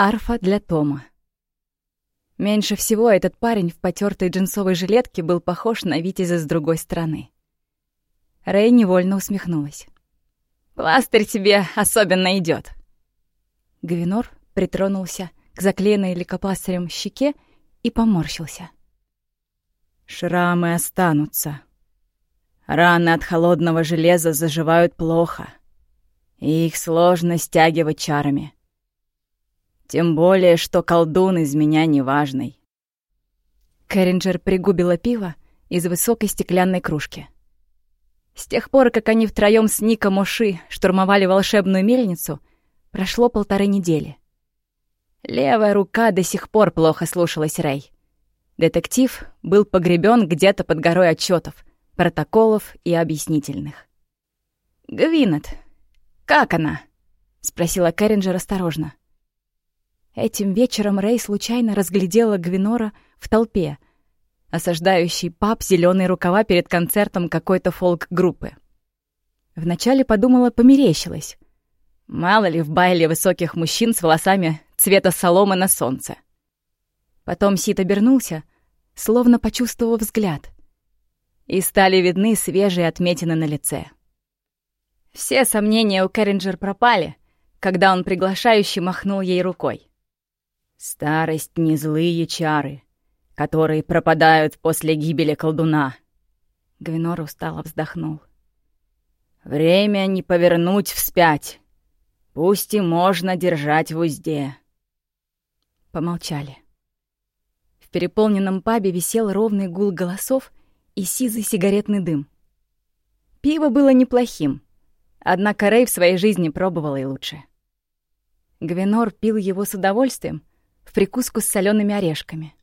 Арфа для Тома. Меньше всего этот парень в потертой джинсовой жилетке был похож на Витязя с другой стороны. Рэй невольно усмехнулась. «Пластырь тебе особенно идет. Гвинор притронулся к заклеенной лейкопластырем щеке и поморщился. «Шрамы останутся. Раны от холодного железа заживают плохо, и их сложно стягивать чарами. Тем более, что колдун из меня неважный. Кэрринджер пригубила пиво из высокой стеклянной кружки. С тех пор, как они втроём с Ником Оши штурмовали волшебную мельницу, прошло полторы недели. Левая рука до сих пор плохо слушалась Рэй. Детектив был погребен где-то под горой отчетов, протоколов и объяснительных. «Гвинет, как она?» — спросила Кэрринджер осторожно. Этим вечером Рэй случайно разглядела Гвинора в толпе, осаждающий пап зеленые рукава перед концертом какой-то фолк-группы. Вначале подумала, померещилась. Мало ли в байле высоких мужчин с волосами цвета соломы на солнце. Потом Сит обернулся, словно почувствовав взгляд. И стали видны свежие отметины на лице. Все сомнения у Кэрринджер пропали, когда он приглашающе махнул ей рукой. Старость — не злые чары, которые пропадают после гибели колдуна. Гвинор устало вздохнул. Время не повернуть вспять. Пусть и можно держать в узде. Помолчали. В переполненном пабе висел ровный гул голосов и сизый сигаретный дым. Пиво было неплохим, однако Рэй в своей жизни пробовал и лучше. Гвинор пил его с удовольствием, в прикуску с солеными орешками.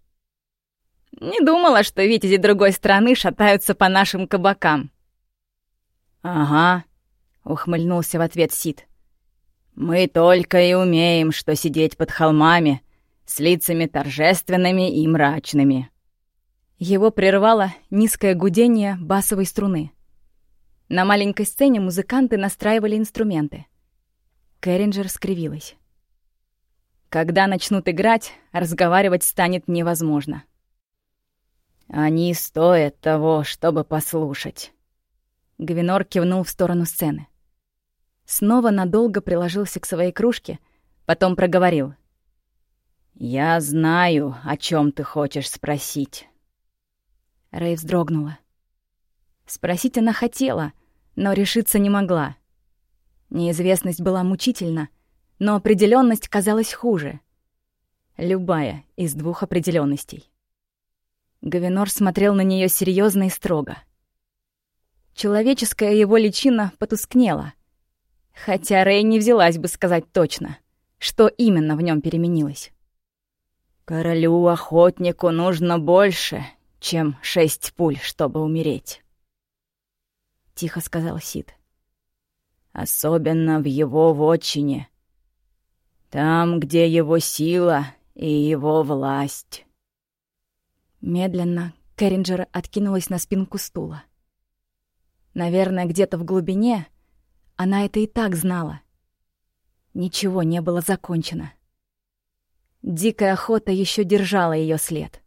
«Не думала, что витязи другой страны шатаются по нашим кабакам». «Ага», — ухмыльнулся в ответ Сид. «Мы только и умеем, что сидеть под холмами, с лицами торжественными и мрачными». Его прервало низкое гудение басовой струны. На маленькой сцене музыканты настраивали инструменты. Кэрринджер скривилась. Когда начнут играть, разговаривать станет невозможно. «Они стоят того, чтобы послушать». Гвинор кивнул в сторону сцены. Снова надолго приложился к своей кружке, потом проговорил. «Я знаю, о чем ты хочешь спросить». Рэй вздрогнула. Спросить она хотела, но решиться не могла. Неизвестность была мучительна, но определенность казалась хуже. Любая из двух определенностей. Гавинор смотрел на нее серьезно и строго. Человеческая его личина потускнела, хотя Рэй не взялась бы сказать точно, что именно в нем переменилось. «Королю-охотнику нужно больше, чем шесть пуль, чтобы умереть», — тихо сказал Сид. «Особенно в его вотчине, там, где его сила и его власть. Медленно Кэрринджер откинулась на спинку стула. Наверное, где-то в глубине она это и так знала. Ничего не было закончено. Дикая охота еще держала ее след.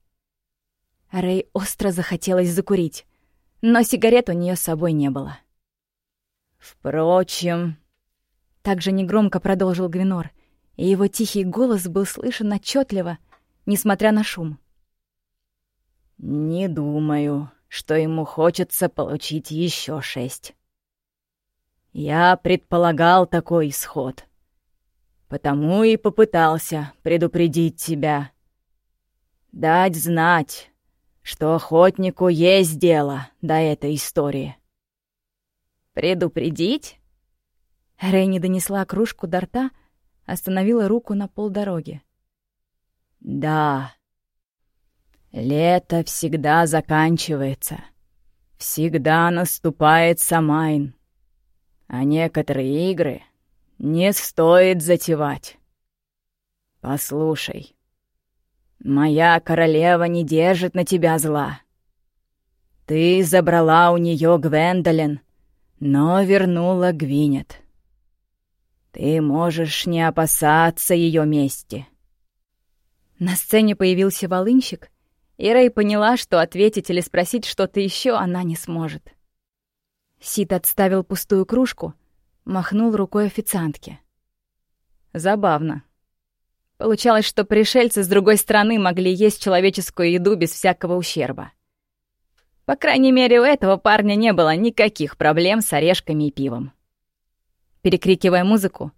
Рэй остро захотелось закурить, но сигарет у нее с собой не было. «Впрочем...» — также негромко продолжил Гвинор, и его тихий голос был слышен отчетливо, несмотря на шум. «Не думаю, что ему хочется получить еще шесть. Я предполагал такой исход, потому и попытался предупредить тебя. Дать знать, что охотнику есть дело до этой истории». «Предупредить?» Рейни донесла кружку до рта, остановила руку на полдороги. «Да, лето всегда заканчивается. Всегда наступает Самайн. А некоторые игры не стоит затевать. Послушай, моя королева не держит на тебя зла. Ты забрала у нее Гвендолин, но вернула Гвинет. Ты можешь не опасаться ее мести. На сцене появился волынщик, и Рэй поняла, что ответить или спросить что-то еще она не сможет. Сид отставил пустую кружку, махнул рукой официантке. Забавно. Получалось, что пришельцы с другой стороны могли есть человеческую еду без всякого ущерба. По крайней мере, у этого парня не было никаких проблем с орешками и пивом. Перекрикивая музыку,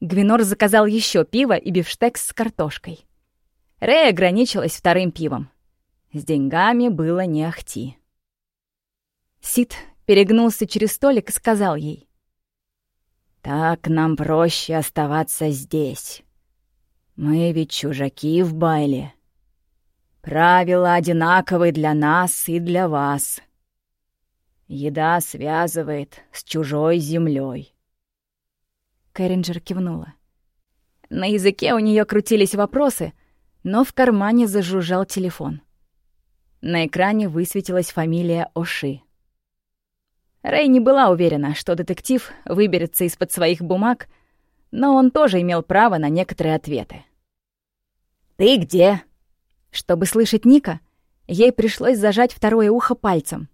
Гвинор заказал еще пиво и бифштекс с картошкой. Рэй ограничилась вторым пивом. С деньгами было не ахти. Сид перегнулся через столик и сказал ей. «Так нам проще оставаться здесь. Мы ведь чужаки в Байле. Правила одинаковы для нас и для вас. Еда связывает с чужой землей. Кэрринджер кивнула. На языке у нее крутились вопросы, но в кармане зажужжал телефон. На экране высветилась фамилия Оши. Рэй не была уверена, что детектив выберется из-под своих бумаг, но он тоже имел право на некоторые ответы. «Ты где?» Чтобы слышать Ника, ей пришлось зажать второе ухо пальцем.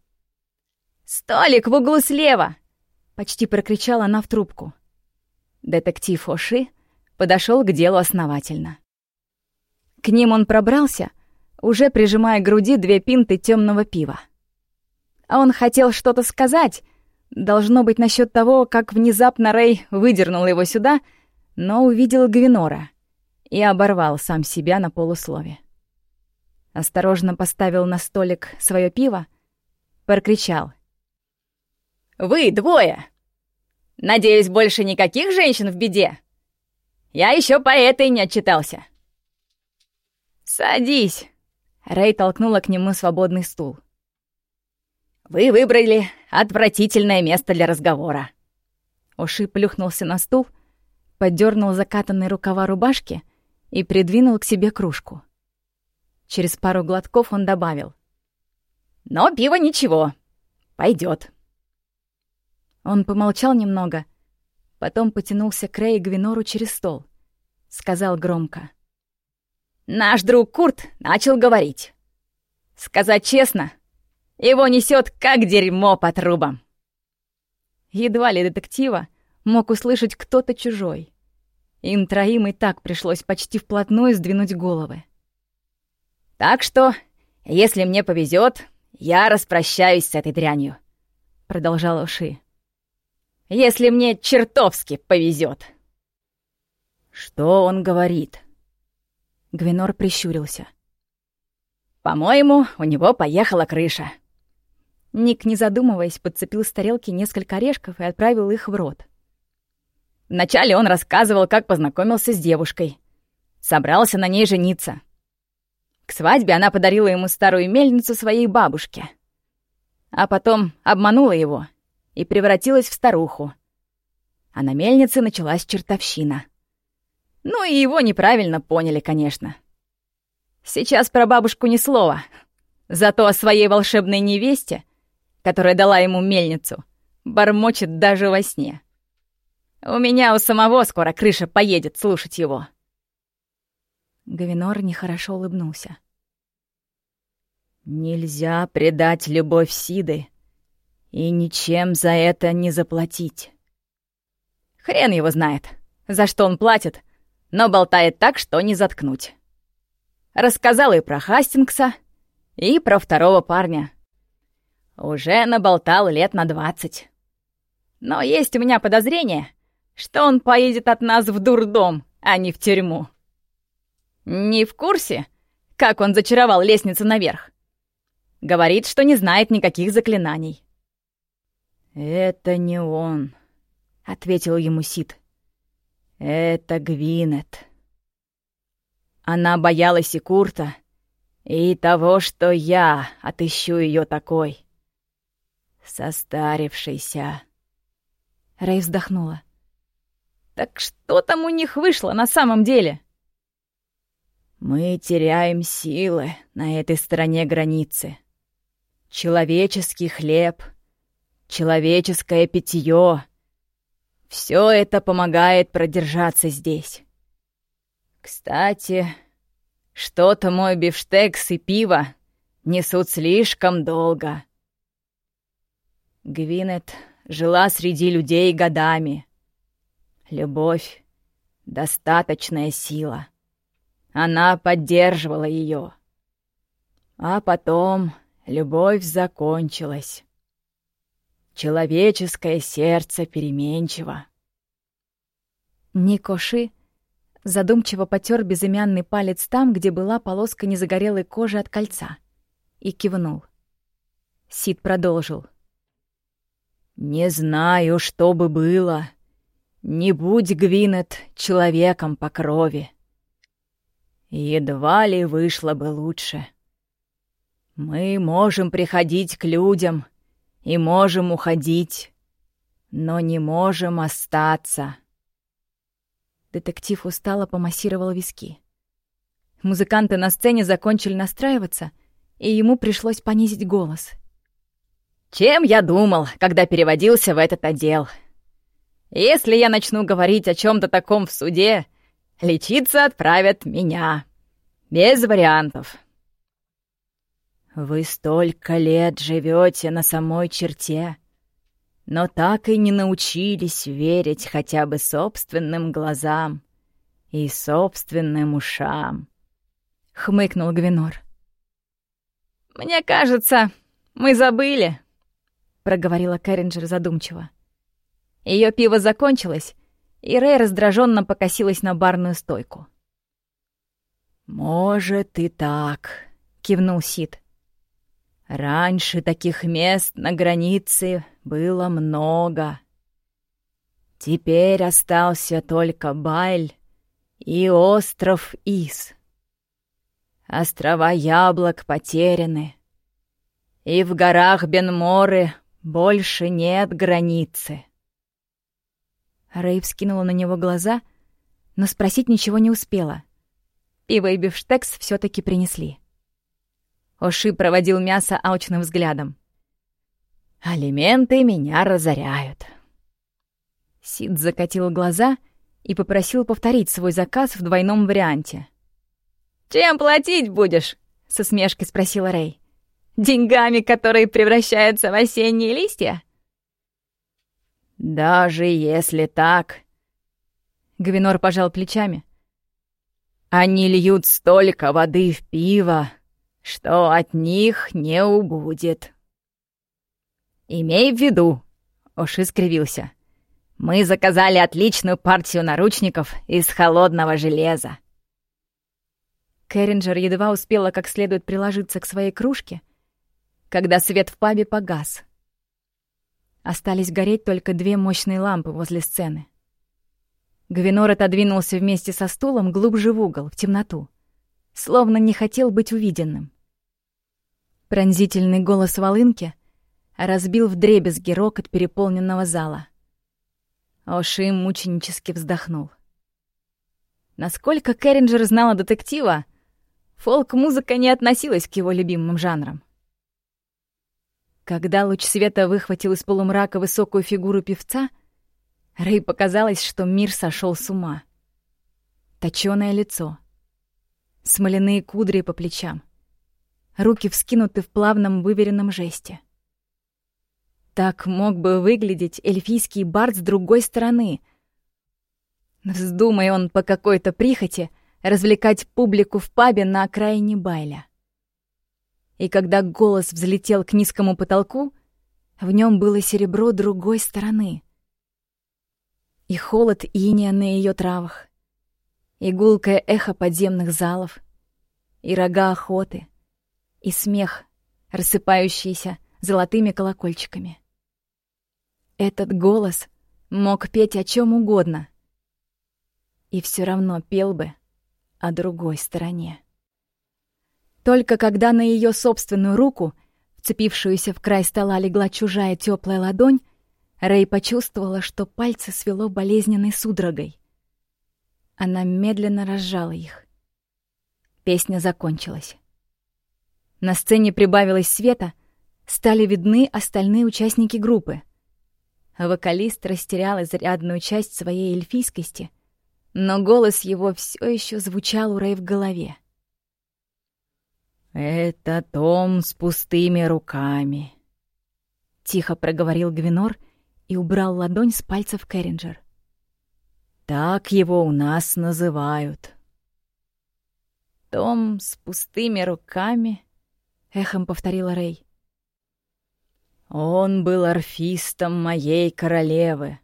«Столик в углу слева!» — почти прокричала она в трубку. Детектив Оши подошел к делу основательно. К ним он пробрался, уже прижимая к груди две пинты темного пива. А он хотел что-то сказать, должно быть насчет того, как внезапно Рэй выдернул его сюда, но увидел Гвинора и оборвал сам себя на полуслове осторожно поставил на столик свое пиво, прокричал. «Вы двое! Надеюсь, больше никаких женщин в беде? Я еще по этой не отчитался». «Садись!» — Рэй толкнула к нему свободный стул. «Вы выбрали отвратительное место для разговора». Оши плюхнулся на стул, поддернул закатанные рукава рубашки и придвинул к себе кружку. Через пару глотков он добавил. «Но пиво ничего. Пойдет. Он помолчал немного, потом потянулся к Рэй Гвинору через стол. Сказал громко. «Наш друг Курт начал говорить. Сказать честно, его несет как дерьмо по трубам». Едва ли детектива мог услышать кто-то чужой. Им троим и так пришлось почти вплотную сдвинуть головы. Так что, если мне повезет, я распрощаюсь с этой дрянью», — продолжал Уши. «Если мне чертовски повезет. «Что он говорит?» Гвинор прищурился. «По-моему, у него поехала крыша». Ник, не задумываясь, подцепил с тарелки несколько орешков и отправил их в рот. Вначале он рассказывал, как познакомился с девушкой. Собрался на ней жениться. К свадьбе она подарила ему старую мельницу своей бабушке. А потом обманула его и превратилась в старуху. А на мельнице началась чертовщина. Ну и его неправильно поняли, конечно. Сейчас про бабушку ни слова. Зато о своей волшебной невесте, которая дала ему мельницу, бормочет даже во сне. У меня у самого скоро крыша поедет слушать его. Гавинор нехорошо улыбнулся. «Нельзя предать любовь Сиды и ничем за это не заплатить. Хрен его знает, за что он платит, но болтает так, что не заткнуть. Рассказал и про Хастингса, и про второго парня. Уже наболтал лет на двадцать. Но есть у меня подозрение, что он поедет от нас в дурдом, а не в тюрьму. Не в курсе, как он зачаровал лестницу наверх? Говорит, что не знает никаких заклинаний. «Это не он», — ответил ему Сид. «Это Гвинет». Она боялась и Курта, и того, что я отыщу ее такой. Состарившейся. Рэй вздохнула. «Так что там у них вышло на самом деле?» Мы теряем силы на этой стороне границы. Человеческий хлеб, человеческое питье — все это помогает продержаться здесь. Кстати, Что-то мой бифштекс и пиво несут слишком долго. Гвинет жила среди людей годами. Любовь — достаточная сила. Она поддерживала ее. А потом любовь закончилась. Человеческое сердце переменчиво. Никоши задумчиво потер безымянный палец там, где была полоска незагорелой кожи от кольца, и кивнул. Сид продолжил. «Не знаю, что бы было. Не будь Гвинет человеком по крови. Едва ли вышло бы лучше. Мы можем приходить к людям и можем уходить, но не можем остаться». Детектив устало помассировал виски. Музыканты на сцене закончили настраиваться, и ему пришлось понизить голос. «Чем я думал, когда переводился в этот отдел? Если я начну говорить о чем то таком в суде, лечиться отправят меня. Без вариантов». «Вы столько лет живете на самой черте», но так и не научились верить хотя бы собственным глазам и собственным ушам», — хмыкнул Гвинор. «Мне кажется, мы забыли», — проговорила Кэрринджер задумчиво. Ее пиво закончилось, и Рэй раздраженно покосилась на барную стойку. «Может и так», — кивнул Сид. Раньше таких мест на границе было много. Теперь остался только Байль и остров Ис. Острова Яблок потеряны, и в горах Бенморы больше нет границы. Рэй вскинула на него глаза, но спросить ничего не успела. Пиво и бифштекс все таки принесли. Оши проводил мясо алчным взглядом. «Алименты меня разоряют». Сид закатил глаза и попросил повторить свой заказ в двойном варианте. «Чем платить будешь?» — со смешкой спросила Рэй. «Деньгами, которые превращаются в осенние листья?» «Даже если так...» Гвинор пожал плечами. «Они льют столько воды в пиво, что от них не убудет. «Имей в виду», — Оши скривился, — «мы заказали отличную партию наручников из холодного железа». Кэрринджер едва успела как следует приложиться к своей кружке, когда свет в пабе погас. Остались гореть только две мощные лампы возле сцены. Гвинор отодвинулся вместе со стулом глубже в угол, в темноту, словно не хотел быть увиденным. Пронзительный голос волынки разбил вдребезги рокот переполненного зала. Оши мученически вздохнул. Насколько Кэрринджер знала детектива, фолк-музыка не относилась к его любимым жанрам. Когда луч света выхватил из полумрака высокую фигуру певца, Рэй показалось, что мир сошел с ума. Точёное лицо, смоляные кудри по плечам, руки вскинуты в плавном выверенном жесте. Так мог бы выглядеть эльфийский бард с другой стороны. Вздумай он по какой-то прихоти развлекать публику в пабе на окраине Байля. И когда голос взлетел к низкому потолку, в нем было серебро другой стороны. И холод иния на ее травах, и гулкое эхо подземных залов, и рога охоты — и смех, рассыпающийся золотыми колокольчиками. Этот голос мог петь о чем угодно, и все равно пел бы о другой стороне. Только когда на ее собственную руку, вцепившуюся в край стола, легла чужая теплая ладонь, Рэй почувствовала, что пальцы свело болезненной судорогой. Она медленно разжала их. Песня закончилась. На сцене прибавилось света, стали видны остальные участники группы. Вокалист растерял изрядную часть своей эльфийскости, но голос его все еще звучал у Рэй в голове. «Это Том с пустыми руками», — тихо проговорил Гвинор и убрал ладонь с пальцев Кэрринджер. «Так его у нас называют». «Том с пустыми руками», — эхом повторила Рэй. «Он был орфистом моей королевы,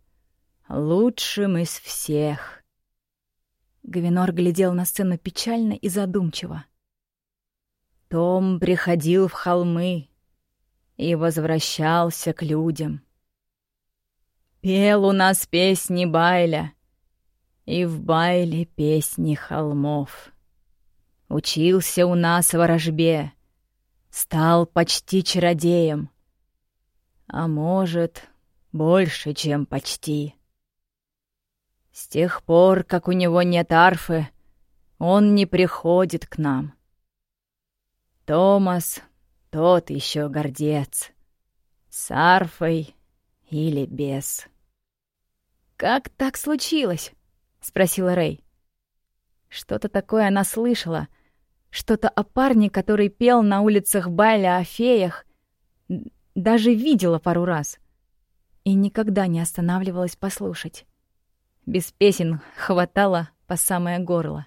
лучшим из всех». Гвинор глядел на сцену печально и задумчиво. Том приходил в холмы и возвращался к людям. Пел у нас песни Байля, и в Байле песни холмов. Учился у нас ворожбе, стал почти чародеем. А может, больше, чем почти. С тех пор, как у него нет арфы, он не приходит к нам. Томас — тот еще гордец. С арфой или без. «Как так случилось?» — спросила Рэй. Что-то такое она слышала. Что-то о парне, который пел на улицах Байля о феях. Даже видела пару раз. И никогда не останавливалась послушать. Без песен хватало по самое горло.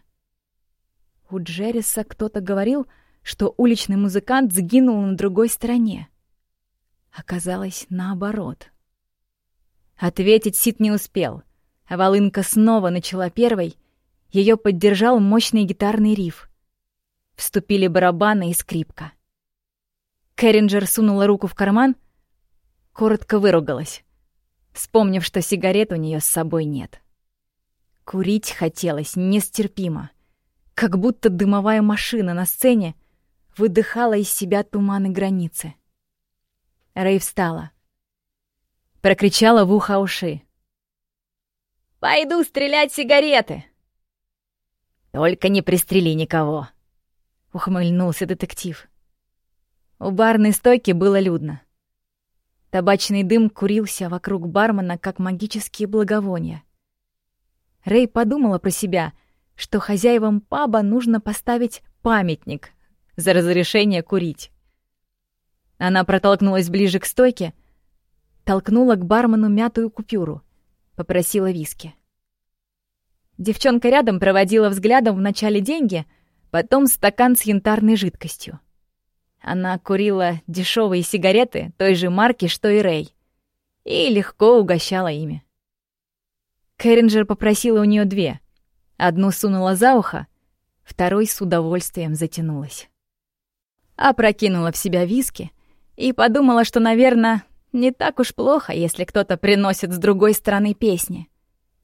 У Джерриса кто-то говорил, что уличный музыкант сгинул на другой стороне. Оказалось, наоборот. Ответить Сид не успел, а волынка снова начала первой, ее поддержал мощный гитарный риф. Вступили барабаны и скрипка. Кэрринджер сунула руку в карман, коротко выругалась, вспомнив, что сигарет у нее с собой нет. Курить хотелось нестерпимо, как будто дымовая машина на сцене — выдыхала из себя туманы границы. Рэй встала. Прокричала в ухо уши. «Пойду стрелять сигареты!» «Только не пристрели никого!» — ухмыльнулся детектив. У барной стойки было людно. Табачный дым курился вокруг бармена, как магические благовония. Рэй подумала про себя, что хозяевам паба нужно поставить памятник за разрешение курить. Она протолкнулась ближе к стойке, толкнула к бармену мятую купюру, попросила виски. Девчонка рядом проводила взглядом вначале деньги, потом стакан с янтарной жидкостью. Она курила дешевые сигареты той же марки, что и Рэй, и легко угощала ими. Кэрринджер попросила у нее две. Одну сунула за ухо, второй с удовольствием затянулась опрокинула в себя виски и подумала, что, наверное, не так уж плохо, если кто-то приносит с другой стороны песни.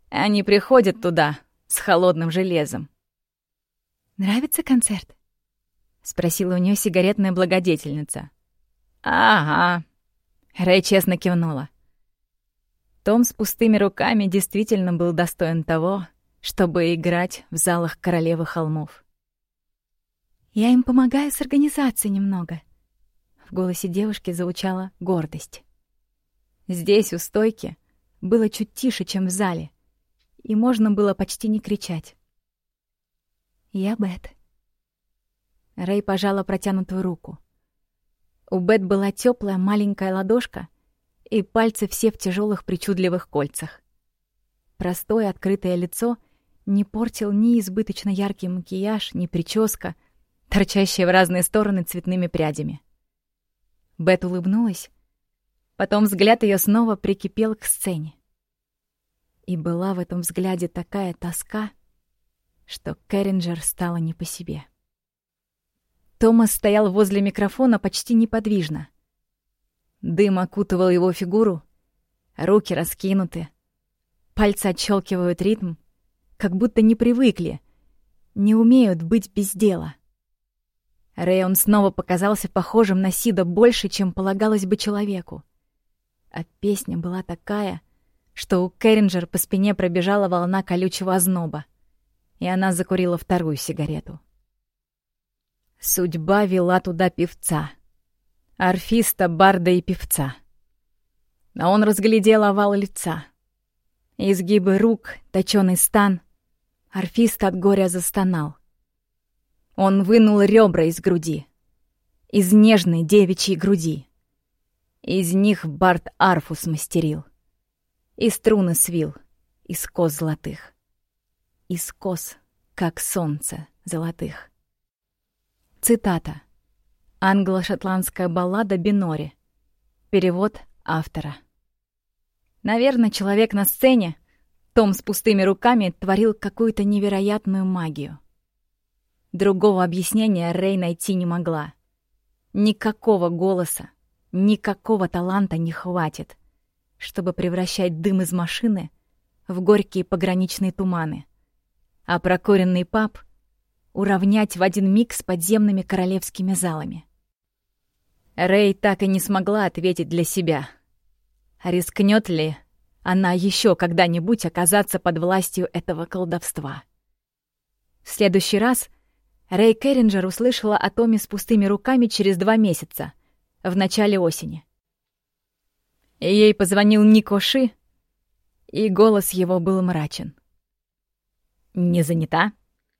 Они приходят туда с холодным железом. «Нравится концерт?» — спросила у нее сигаретная благодетельница. «Ага», — Рэй честно кивнула. Том с пустыми руками действительно был достоин того, чтобы играть в залах королевы холмов. Я им помогаю с организацией немного. В голосе девушки звучала гордость. Здесь, у стойки, было чуть тише, чем в зале, и можно было почти не кричать. «Я Бет». Рэй пожала протянутую руку. У Бет была теплая маленькая ладошка и пальцы все в тяжелых причудливых кольцах. Простое открытое лицо не портил ни избыточно яркий макияж, ни прическа — торчащие в разные стороны цветными прядями. Бет улыбнулась, потом взгляд ее снова прикипел к сцене. И была в этом взгляде такая тоска, что Кэрринджер стала не по себе. Томас стоял возле микрофона почти неподвижно. Дым окутывал его фигуру, руки раскинуты, пальцы отщелкивают ритм, как будто не привыкли, не умеют быть без дела. Рэйон снова показался похожим на Сида больше, чем полагалось бы человеку. А песня была такая, что у Кэрринджер по спине пробежала волна колючего озноба, и она закурила вторую сигарету. Судьба вела туда певца. Орфиста, барда и певца. А он разглядел овал лица. Изгибы рук, точёный стан. Орфист от горя застонал. Он вынул ребра из груди, из нежной девичьей груди. Из них Барт арфу смастерил, и струны свил из кос золотых, из кос, как солнце золотых. Цитата. Англо-шотландская баллада Бинори. Перевод автора. Наверное, человек на сцене, том с пустыми руками, творил какую-то невероятную магию. Другого объяснения Рэй найти не могла. Никакого голоса, никакого таланта не хватит, чтобы превращать дым из машины в горькие пограничные туманы, а прокуренный паб уравнять в один миг с подземными королевскими залами. Рэй так и не смогла ответить для себя. Рискнет ли она еще когда-нибудь оказаться под властью этого колдовства? В следующий раз Рэй Керринджер услышала о Томе с пустыми руками через два месяца, в начале осени. Ей позвонил Нико Ши, и голос его был мрачен. «Не занята?»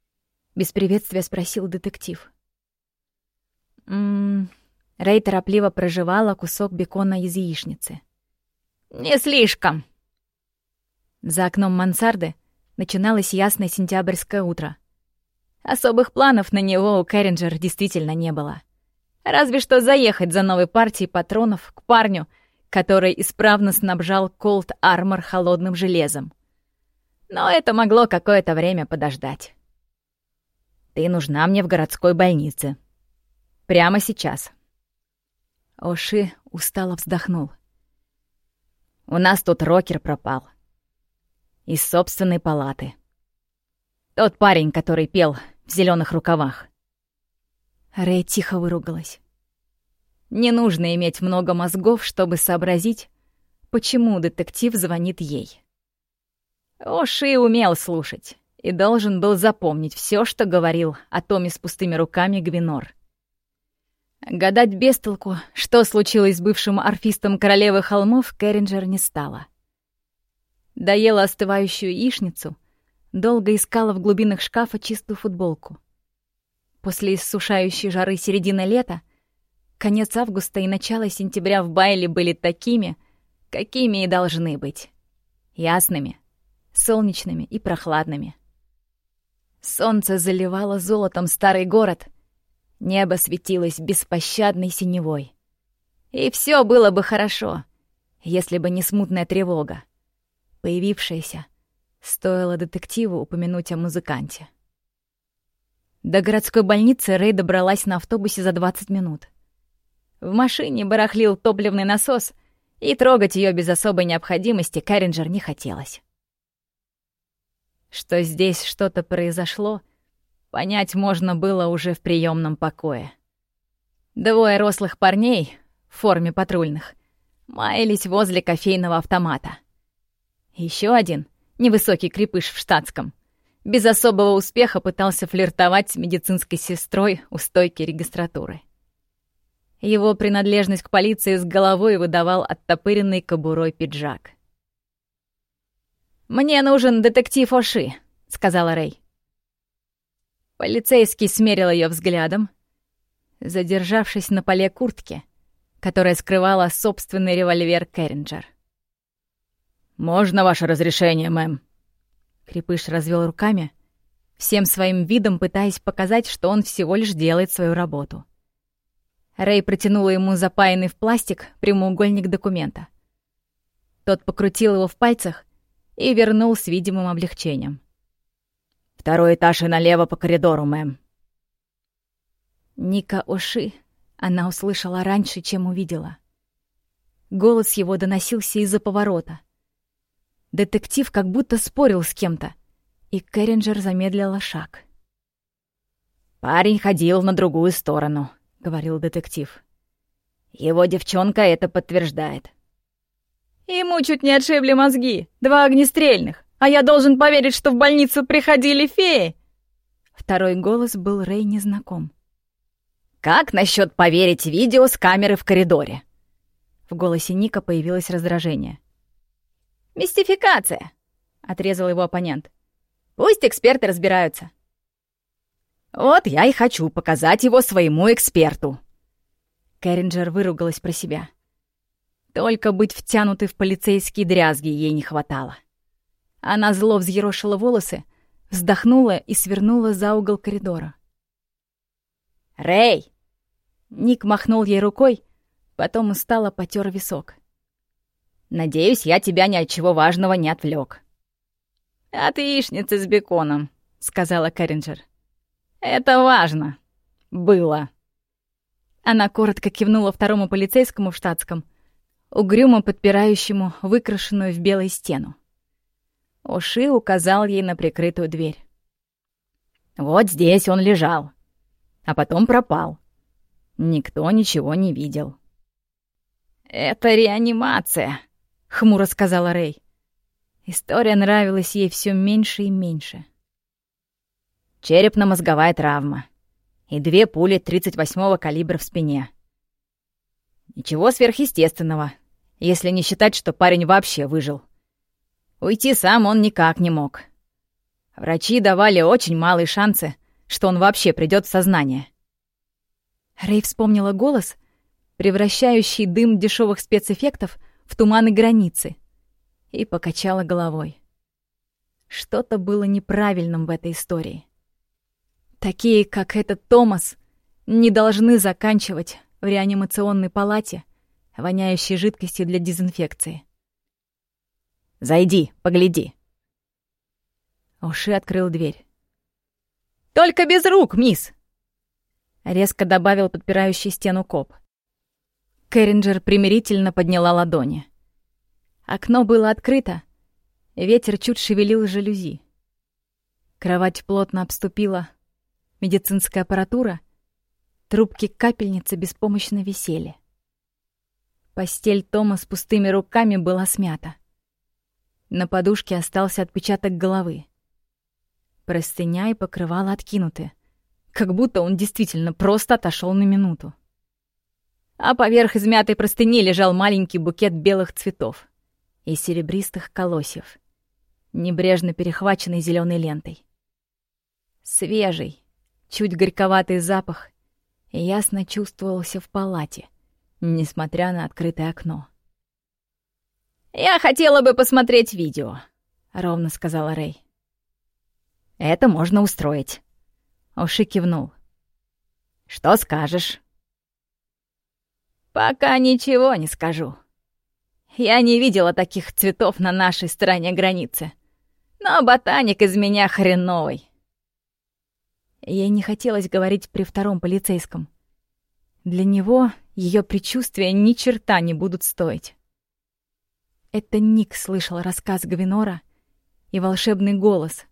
— без приветствия спросил детектив. «М -м, Рэй торопливо проживала кусок бекона из яичницы. «Не слишком!» За окном мансарды начиналось ясное сентябрьское утро. Особых планов на него у Кэрринджер действительно не было. Разве что заехать за новой партией патронов к парню, который исправно снабжал Колт Армор холодным железом. Но это могло какое-то время подождать. «Ты нужна мне в городской больнице. Прямо сейчас», Оши устало вздохнул. «У нас тут рокер пропал. Из собственной палаты. Тот парень, который пел в зеленых рукавах». Рэй тихо выругалась. Не нужно иметь много мозгов, чтобы сообразить, почему детектив звонит ей. Оши умел слушать и должен был запомнить все, что говорил о Томе с пустыми руками Гвинор. Гадать без толку, что случилось с бывшим арфистом королевы холмов, Кэрринджер не стала. Доела остывающую яичницу, долго искала в глубинах шкафа чистую футболку. После иссушающей жары середины лета, конец августа и начало сентября в Байле были такими, какими и должны быть. Ясными, солнечными и прохладными. Солнце заливало золотом старый город — Небо светилось беспощадной синевой. И все было бы хорошо, если бы не смутная тревога, появившаяся, стоило детективу упомянуть о музыканте. До городской больницы Рэй добралась на автобусе за 20 минут. В машине барахлил топливный насос, и трогать ее без особой необходимости Карринджер не хотелось. Что здесь что-то произошло — Понять можно было уже в приемном покое. Двое рослых парней в форме патрульных маялись возле кофейного автомата. Еще один, невысокий крепыш в штатском, без особого успеха пытался флиртовать с медицинской сестрой у стойки регистратуры. Его принадлежность к полиции с головой выдавал оттопыренный кобурой пиджак. «Мне нужен детектив Оши», — сказала Рэй. Полицейский смерил ее взглядом, задержавшись на поле куртки, которая скрывала собственный револьвер Керринджер. «Можно ваше разрешение, мэм?» Крепыш развел руками, всем своим видом пытаясь показать, что он всего лишь делает свою работу. Рэй протянула ему запаянный в пластик прямоугольник документа. Тот покрутил его в пальцах и вернул с видимым облегчением. Второй этаж и налево по коридору, мэм». Ника Оши она услышала раньше, чем увидела. Голос его доносился из-за поворота. Детектив как будто спорил с кем-то, и Кэрринджер замедлила шаг. «Парень ходил на другую сторону», — говорил детектив. «Его девчонка это подтверждает». «Ему чуть не отшибли мозги. Два огнестрельных. А я должен поверить, что в больницу приходили феи!» Второй голос был Рэй незнаком. «Как насчет поверить видео с камеры в коридоре?» В голосе Ника появилось раздражение. «Мистификация!» — отрезал его оппонент. «Пусть эксперты разбираются». «Вот я и хочу показать его своему эксперту», Кэрринджер выругалась про себя. Только быть втянутой в полицейские дрязги ей не хватало. Она зло взъерошила волосы, вздохнула и свернула за угол коридора. «Рэй!» Ник махнул ей рукой, потом устало потер висок. «Надеюсь, я тебя ни от чего важного не отвлек. «От яичницы с беконом», — сказала Кэрринджер. «Это важно. Было». Она коротко кивнула второму полицейскому в штатском, угрюмо подпирающему выкрашенную в белый стену. Уши указал ей на прикрытую дверь. «Вот здесь он лежал, а потом пропал. Никто ничего не видел». «Это реанимация», — хмуро сказала Рэй. История нравилась ей все меньше и меньше. Черепно-мозговая травма и две пули 38-го калибра в спине. Ничего сверхъестественного, если не считать, что парень вообще выжил. Уйти сам он никак не мог. Врачи давали очень малые шансы, что он вообще придет в сознание. Рэй вспомнила голос, превращающий дым дешевых спецэффектов в туманы границы, и покачала головой. Что-то было неправильным в этой истории. Такие, как этот Томас, не должны заканчивать в реанимационной палате, воняющей жидкостью для дезинфекции. Зайди, погляди». Уши открыл дверь. «Только без рук, мисс!» Резко добавил подпирающий стену коп. Кэрринджер примирительно подняла ладони. Окно было открыто, ветер чуть шевелил жалюзи. Кровать плотно обступила медицинская аппаратура, трубки капельницы беспомощно висели. Постель Тома с пустыми руками была смята. На подушке остался отпечаток головы. Простыня и покрывало откинуты, как будто он действительно просто отошел на минуту. А поверх измятой простыни лежал маленький букет белых цветов и серебристых колосьев, небрежно перехваченный зеленой лентой. Свежий, чуть горьковатый запах ясно чувствовался в палате, несмотря на открытое окно. «Я хотела бы посмотреть видео», — ровно сказала Рэй. «Это можно устроить». Уши кивнул. «Что скажешь?» «Пока ничего не скажу. Я не видела таких цветов на нашей стороне границы. Но ботаник из меня хреновый». Ей не хотелось говорить при втором полицейском. Для него ее предчувствия ни черта не будут стоить. Это Ник слышал рассказ Гавинора и волшебный голос,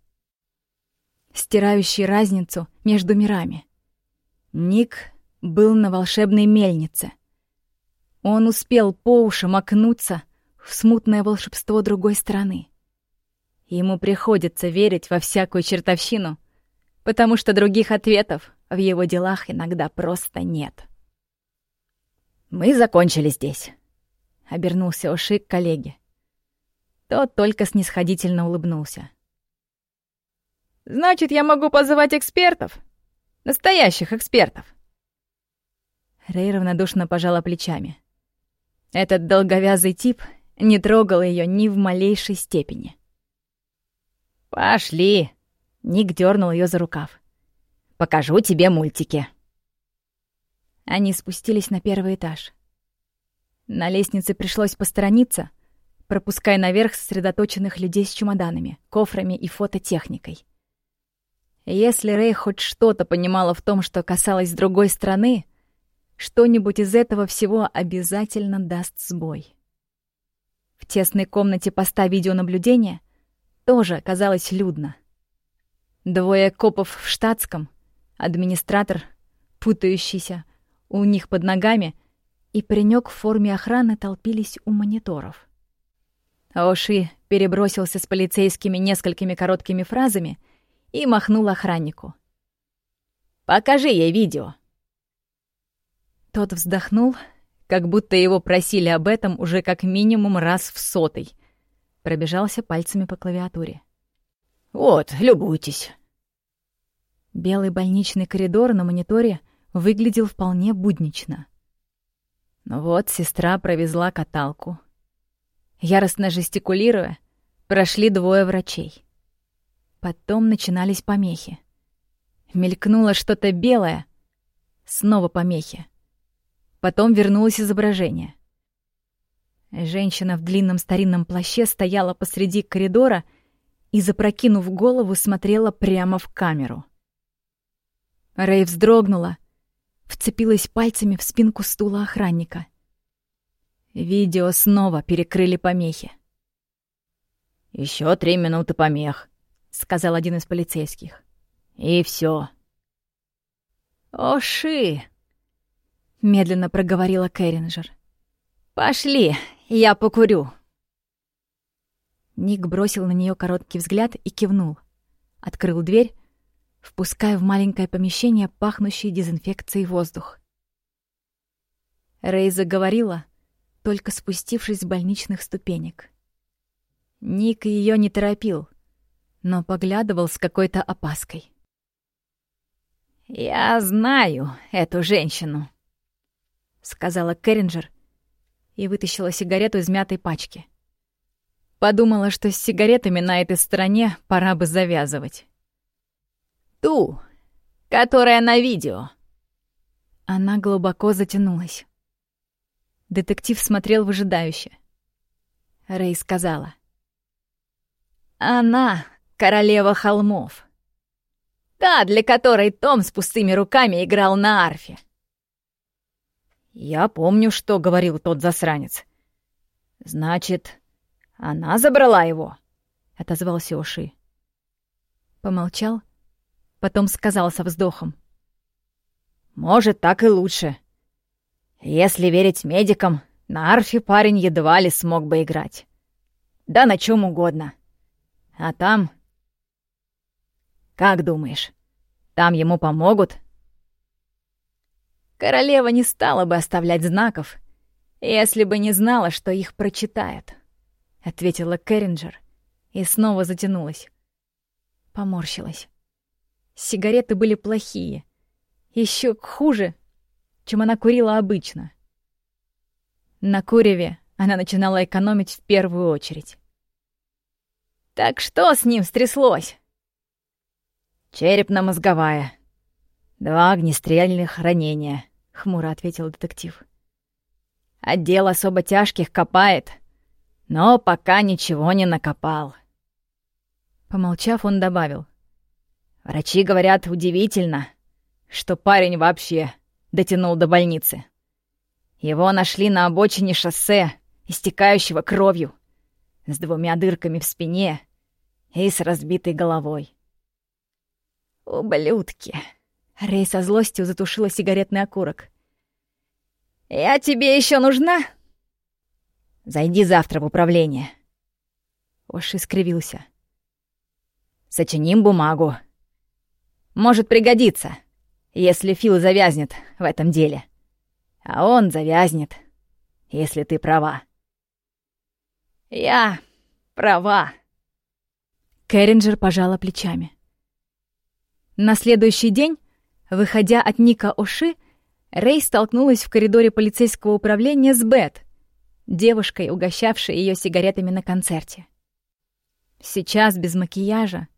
стирающий разницу между мирами. Ник был на волшебной мельнице. Он успел по уши макнуться в смутное волшебство другой страны. Ему приходится верить во всякую чертовщину, потому что других ответов в его делах иногда просто нет. «Мы закончили здесь», обернулся Оши к коллеге. Тот только снисходительно улыбнулся. «Значит, я могу позывать экспертов? Настоящих экспертов?» Рэй равнодушно пожала плечами. Этот долговязый тип не трогал ее ни в малейшей степени. «Пошли!» — Ник дернул ее за рукав. «Покажу тебе мультики». Они спустились на первый этаж. На лестнице пришлось посторониться, пропуская наверх сосредоточенных людей с чемоданами, кофрами и фототехникой. Если Рэй хоть что-то понимала в том, что касалось другой страны, что-нибудь из этого всего обязательно даст сбой. В тесной комнате поста видеонаблюдения тоже оказалось людно. Двое копов в штатском, администратор, путающийся у них под ногами — и паренек в форме охраны толпились у мониторов. Оши перебросился с полицейскими несколькими короткими фразами и махнул охраннику. «Покажи ей видео». Тот вздохнул, как будто его просили об этом уже как минимум раз в сотый. Пробежался пальцами по клавиатуре. «Вот, любуйтесь». Белый больничный коридор на мониторе выглядел вполне буднично. Ну вот, сестра провезла каталку. Яростно жестикулируя, прошли двое врачей. Потом начинались помехи. Мелькнуло что-то белое. Снова помехи. Потом вернулось изображение. Женщина в длинном старинном плаще стояла посреди коридора и, запрокинув голову, смотрела прямо в камеру. Рэй вздрогнула, вцепилась пальцами в спинку стула охранника. Видео снова перекрыли помехи. Еще три минуты помех», — сказал один из полицейских. «И все. «Оши!» — медленно проговорила Кэрринджер. «Пошли, я покурю». Ник бросил на нее короткий взгляд и кивнул. Открыл дверь, впуская в маленькое помещение пахнущий дезинфекцией воздух. Рэй заговорила, только спустившись с больничных ступенек. Ник ее не торопил, но поглядывал с какой-то опаской. «Я знаю эту женщину», — сказала Кэрринджер и вытащила сигарету из мятой пачки. Подумала, что с сигаретами на этой стороне пора бы завязывать. «Ту, которая на видео». Она глубоко затянулась. Детектив смотрел выжидающе. Рэй сказала. «Она королева холмов. Та, для которой Том с пустыми руками играл на арфе». «Я помню, что говорил тот засранец». «Значит, она забрала его?» — отозвался Оши. Помолчал, потом сказал со вздохом. «Может, так и лучше. Если верить медикам, на арфе парень едва ли смог бы играть. Да на чем угодно. А там... Как думаешь, там ему помогут?» Королева не стала бы оставлять знаков, если бы не знала, что их прочитает, — ответила Кэрринджер и снова затянулась. Поморщилась. Сигареты были плохие. Еще хуже, чем она курила обычно. На куреве она начинала экономить в первую очередь. «Так что с ним стряслось?» «Черепно-мозговая. Два огнестрельных ранения», — хмуро ответил детектив. «Отдел особо тяжких копает, но пока ничего не накопал». Помолчав, он добавил. «Врачи говорят, удивительно, что парень вообще дотянул до больницы. Его нашли на обочине шоссе, истекающего кровью, с двумя дырками в спине и с разбитой головой. «Ублюдки!» Рэй со злостью затушила сигаретный окурок. «Я тебе еще нужна?» «Зайди завтра в управление». Оши скривился. «Сочиним бумагу. Может пригодиться» если Фил завязнет в этом деле. А он завязнет, если ты права. Я права. Кэрринджер пожала плечами. На следующий день, выходя от Ника Оши, Рэй столкнулась в коридоре полицейского управления с Бет, девушкой, угощавшей ее сигаретами на концерте. Сейчас без макияжа,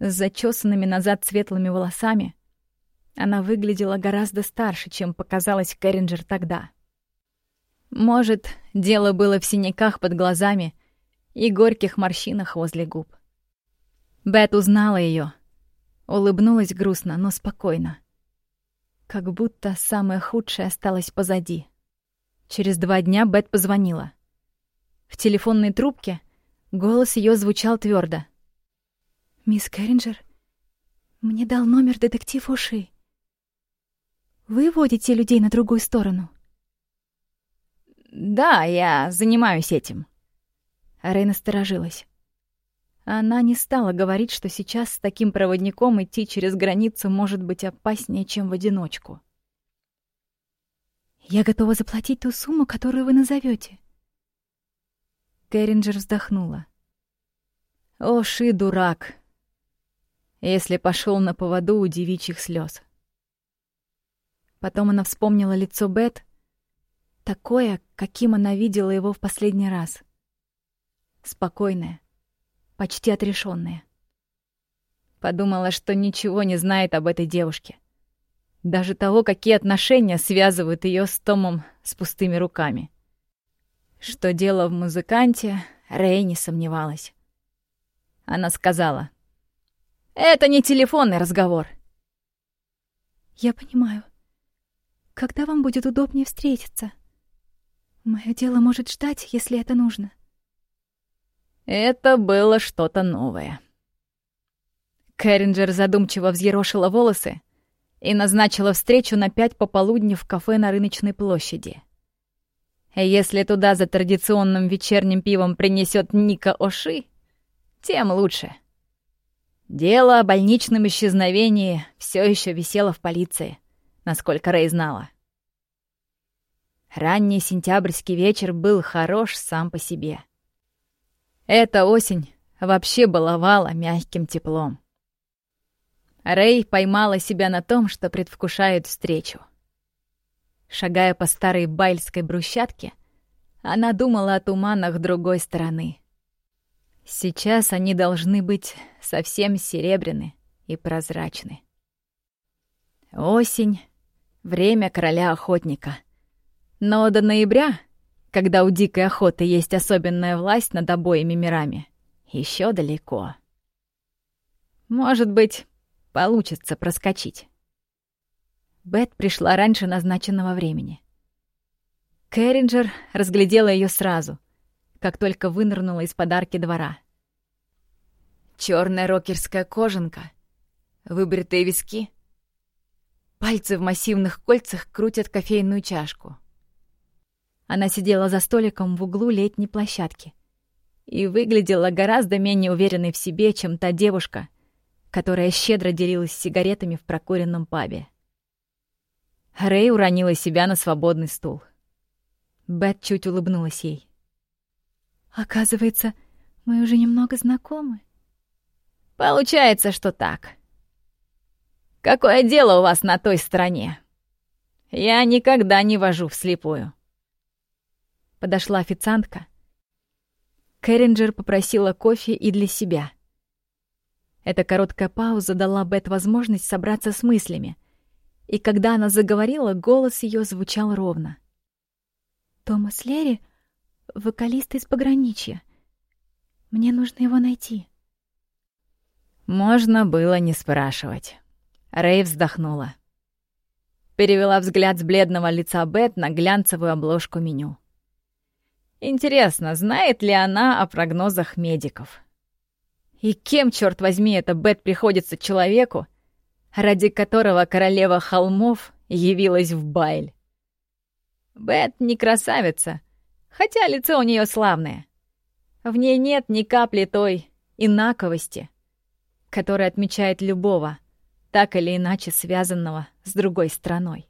с зачесанными назад светлыми волосами, она выглядела гораздо старше, чем показалась Кэрринджер тогда. Может, дело было в синяках под глазами и горьких морщинах возле губ. Бет узнала ее, улыбнулась грустно, но спокойно. Как будто самое худшее осталось позади. Через два дня Бет позвонила. В телефонной трубке голос ее звучал твердо. «Мисс Кэрринджер, мне дал номер детектив Уши. Вы водите людей на другую сторону? Да, я занимаюсь этим. Рэй насторожилась. Она не стала говорить, что сейчас с таким проводником идти через границу может быть опаснее, чем в одиночку. «Я готова заплатить ту сумму, которую вы назовете. Кэрринджер вздохнула. «О, Ши, дурак!» Если пошел на поводу у девичьих слез. Потом она вспомнила лицо Бет Такое, каким она видела его в последний раз. Спокойное, почти отрешенное. Подумала, что ничего не знает об этой девушке. Даже того, какие отношения связывают ее с Томом с пустыми руками. Что дело в музыканте, Рэй не сомневалась. Она сказала, «Это не телефонный разговор». «Я понимаю. Когда вам будет удобнее встретиться? Мое дело может ждать, если это нужно». Это было что-то новое. Кэрринджер задумчиво взъерошила волосы и назначила встречу на пять пополудни в кафе на рыночной площади. Если туда за традиционным вечерним пивом принесет Ника Оши, тем лучше. Дело о больничном исчезновении все еще висело в полиции, насколько Рэй знала. Ранний сентябрьский вечер был хорош сам по себе. Эта осень вообще баловала мягким теплом. Рэй поймала себя на том, что предвкушает встречу. Шагая по старой бальской брусчатке, она думала о туманах другой стороны. Сейчас они должны быть совсем серебряны и прозрачны. Осень — время короля-охотника. Но до ноября, когда у дикой охоты есть особенная власть над обоими мирами, еще далеко. Может быть, получится проскочить. Бет пришла раньше назначенного времени. Кэрринджер разглядела ее сразу, как только вынырнула из подарки двора. Черная рокерская кожанка, выбритые виски. Пальцы в массивных кольцах крутят кофейную чашку. Она сидела за столиком в углу летней площадки и выглядела гораздо менее уверенной в себе, чем та девушка, которая щедро делилась сигаретами в прокуренном пабе. Рэй уронила себя на свободный стул. Бет чуть улыбнулась ей. «Оказывается, мы уже немного знакомы». «Получается, что так. Какое дело у вас на той стороне? Я никогда не вожу вслепую». Подошла официантка. Кэрринджер попросила кофе и для себя. Эта короткая пауза дала Бет возможность собраться с мыслями — и когда она заговорила, голос ее звучал ровно. «Томас Лерри — вокалист из пограничья. Мне нужно его найти». Можно было не спрашивать. Рэй вздохнула. Перевела взгляд с бледного лица Бет на глянцевую обложку меню. Интересно, знает ли она о прогнозах медиков? И кем, черт возьми, это Бет приходится человеку, ради которого королева холмов явилась в Байль. Бет не красавица, хотя лицо у нее славное. В ней нет ни капли той инаковости, которая отмечает любого, так или иначе связанного с другой страной.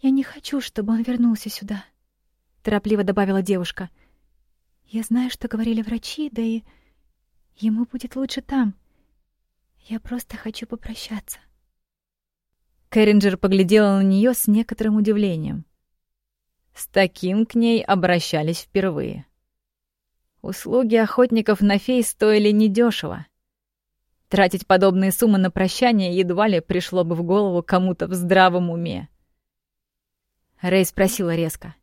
«Я не хочу, чтобы он вернулся сюда», — торопливо добавила девушка. «Я знаю, что говорили врачи, да и ему будет лучше там, я просто хочу попрощаться. Кэрринджер поглядела на нее с некоторым удивлением. С таким к ней обращались впервые. Услуги охотников на фей стоили недешево. Тратить подобные суммы на прощание едва ли пришло бы в голову кому-то в здравом уме. Рэй спросила резко.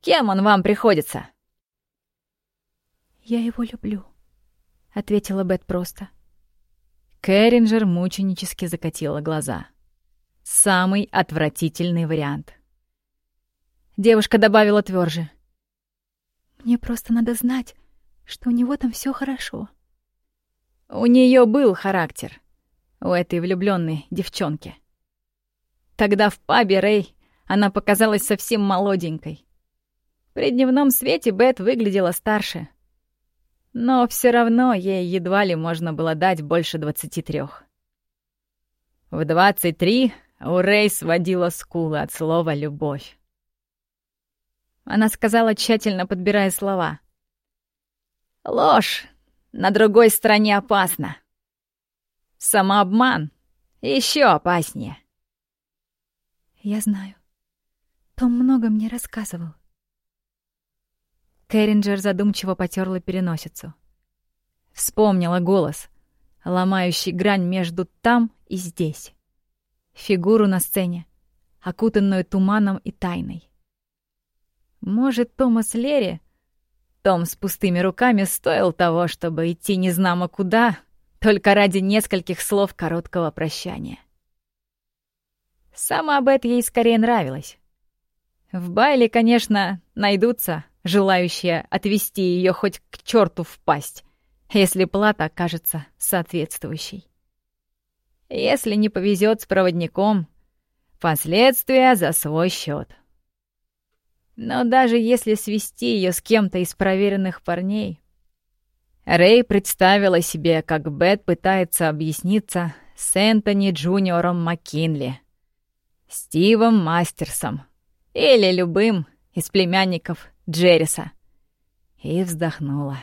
«Кем он вам приходится?» «Я его люблю», — ответила Бет просто. Кэрринджер мученически закатила глаза. Самый отвратительный вариант. Девушка добавила тверже. «Мне просто надо знать, что у него там все хорошо». У нее был характер. У этой влюбленной девчонки. Тогда в пабе Рэй она показалась совсем молоденькой. При дневном свете Бет выглядела старше, но все равно ей едва ли можно было дать больше двадцати трех. В двадцать три у Рэй сводила скулы от слова «любовь». Она сказала, тщательно подбирая слова. «Ложь на другой стороне опасна. Самообман еще опаснее». «Я знаю». Том много мне рассказывал. Кэрринджер задумчиво потерла переносицу. Вспомнила голос, ломающий грань между там и здесь. Фигуру на сцене, окутанную туманом и тайной. Может, Томас Лерри, Том с пустыми руками, стоил того, чтобы идти незнамо куда, только ради нескольких слов короткого прощания. Сама Бет ей скорее нравилась. В Байле, конечно, найдутся желающие отвести ее хоть к черту в пасть, если плата окажется соответствующей. Если не повезет с проводником, последствия за свой счет. Но даже если свести ее с кем-то из проверенных парней... Рэй представила себе, как Бет пытается объясниться с Энтони Джуниором Маккинли, Стивом Мастерсом или любым из племянников Джерриса. И вздохнула.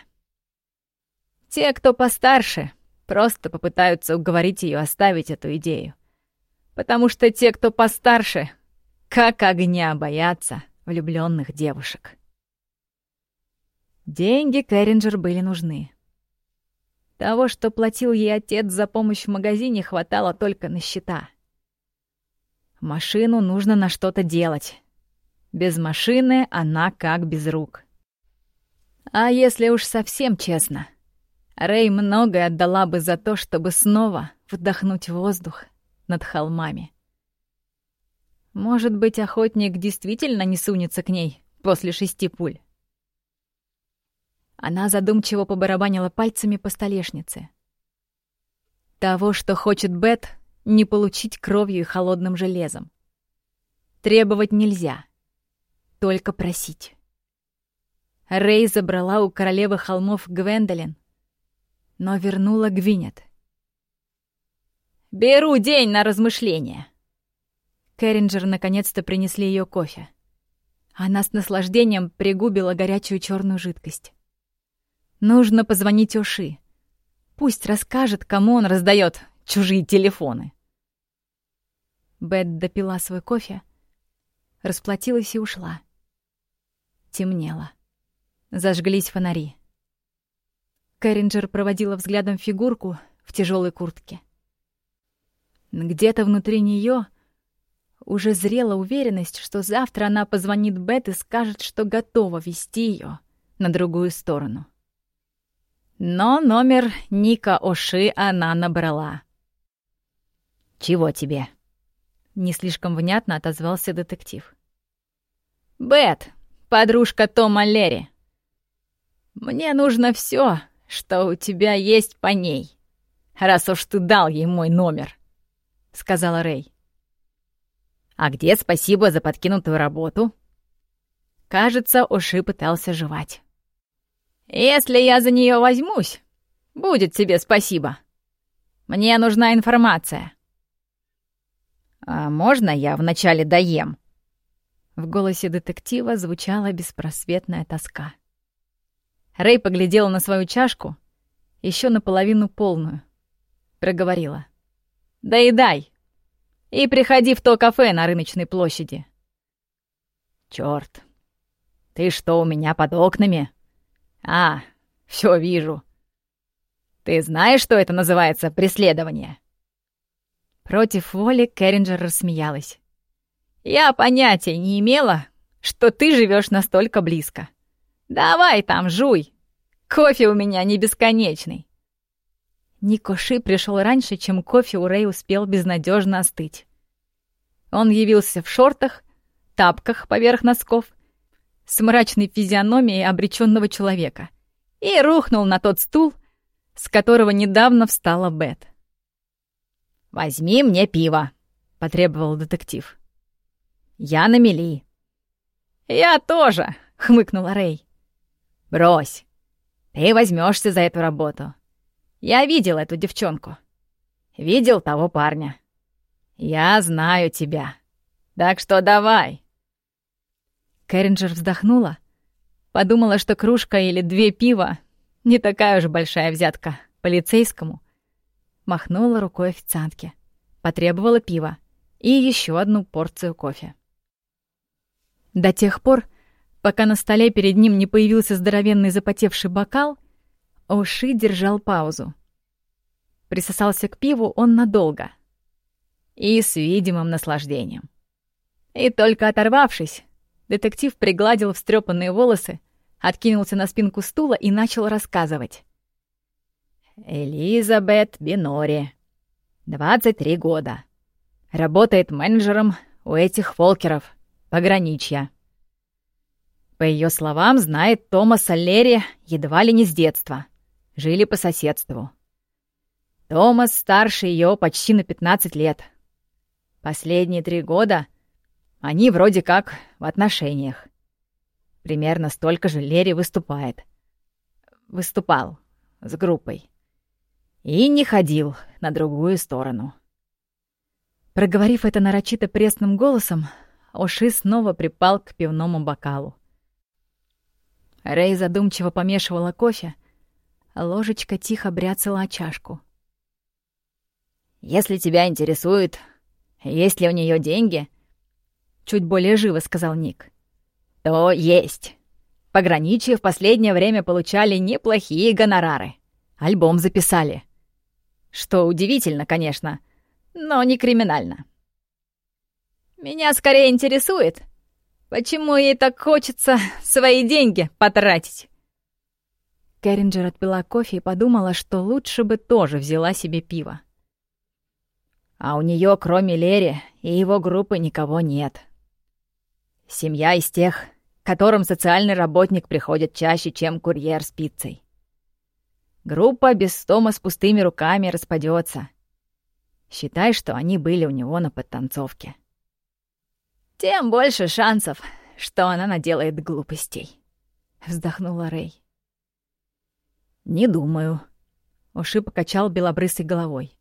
Те, кто постарше, просто попытаются уговорить ее оставить эту идею. Потому что те, кто постарше, как огня боятся влюбленных девушек. Деньги Кэрринджер были нужны. Того, что платил ей отец за помощь в магазине, хватало только на счета. Машину нужно на что-то делать. Без машины она как без рук. А если уж совсем честно, Рэй многое отдала бы за то, чтобы снова вдохнуть воздух над холмами. Может быть, охотник действительно не сунется к ней после шести пуль? Она задумчиво побарабанила пальцами по столешнице. Того, что хочет Бет, не получить кровью и холодным железом. Требовать нельзя — только просить. Рэй забрала у королевы холмов Гвендолин, но вернула Гвинет. «Беру день на размышление!» Кэрринджер наконец-то принесли ее кофе. Она с наслаждением пригубила горячую черную жидкость. Нужно позвонить Оши. Пусть расскажет, кому он раздает чужие телефоны. Бет допила свой кофе, расплатилась и ушла. Темнело. Зажглись фонари. Кэрринджер проводила взглядом фигурку в тяжелой куртке. Где-то внутри нее уже зрела уверенность, что завтра она позвонит Бет и скажет, что готова вести ее на другую сторону. Но номер Ника Оши она набрала. «Чего тебе?» — не слишком внятно отозвался детектив. «Бет, подружка Тома Лерри. Мне нужно все, что у тебя есть по ней, раз уж ты дал ей мой номер», — сказала Рэй. «А где спасибо за подкинутую работу?» Кажется, Оши пытался жевать. «Если я за нее возьмусь, будет тебе спасибо. Мне нужна информация». «А можно я вначале доем?» В голосе детектива звучала беспросветная тоска. Рэй поглядела на свою чашку, еще наполовину полную. Проговорила. «Доедай! И приходи в то кафе на рыночной площади!» «Чёрт! Ты что, у меня под окнами?» «А, все вижу. Ты знаешь, что это называется преследование?» Против воли Кэрринджер рассмеялась. Я понятия не имела, что ты живешь настолько близко. Давай там, жуй. Кофе у меня не бесконечный. Никоши пришел раньше, чем кофе у Рэй успел безнадежно остыть. Он явился в шортах, тапках поверх носков, с мрачной физиономией обреченного человека и рухнул на тот стул, с которого недавно встала Бет. «Возьми мне пиво», — потребовал детектив. Я на мели». «Я тоже», — хмыкнула Рэй. «Брось. Ты возьмешься за эту работу. Я видел эту девчонку. Видел того парня. Я знаю тебя. Так что давай». Кэрринджер вздохнула. Подумала, что кружка или две пива — не такая уж большая взятка полицейскому. Махнула рукой официантке. Потребовала пива и еще одну порцию кофе. До тех пор, пока на столе перед ним не появился здоровенный запотевший бокал, Оши держал паузу. Присосался к пиву он надолго. И с видимым наслаждением. И только оторвавшись, детектив пригладил встрепанные волосы, откинулся на спинку стула и начал рассказывать. Элизабет Бинори. 23 года. Работает менеджером у этих фолкеров, пограничья. По ее словам, знает Томаса Лерри едва ли не с детства. Жили по соседству. Томас старше ее почти на 15 лет. Последние три года они вроде как в отношениях. Примерно столько же Лерри выступает. Выступал с группой. И не ходил на другую сторону. Проговорив это нарочито пресным голосом, Оши снова припал к пивному бокалу. Рэй задумчиво помешивала кофе, ложечка тихо бряцала о чашку. «Если тебя интересует, есть ли у нее деньги?» Чуть более живо сказал Ник. «То есть. Пограничье в последнее время получали неплохие гонорары. Альбом записали. Что удивительно, конечно, но не криминально. Меня скорее интересует, почему ей так хочется свои деньги потратить. Кэрринджер отпила кофе и подумала, что лучше бы тоже взяла себе пиво. А у нее, кроме Лери и его группы, никого нет. Семья из тех, которым социальный работник приходит чаще, чем курьер с пиццей. Группа без Тома с пустыми руками распадется. Считай, что они были у него на подтанцовке. Тем больше шансов, что она наделает глупостей. Вздохнула Рэй. Не думаю. Уши покачал белобрысой головой.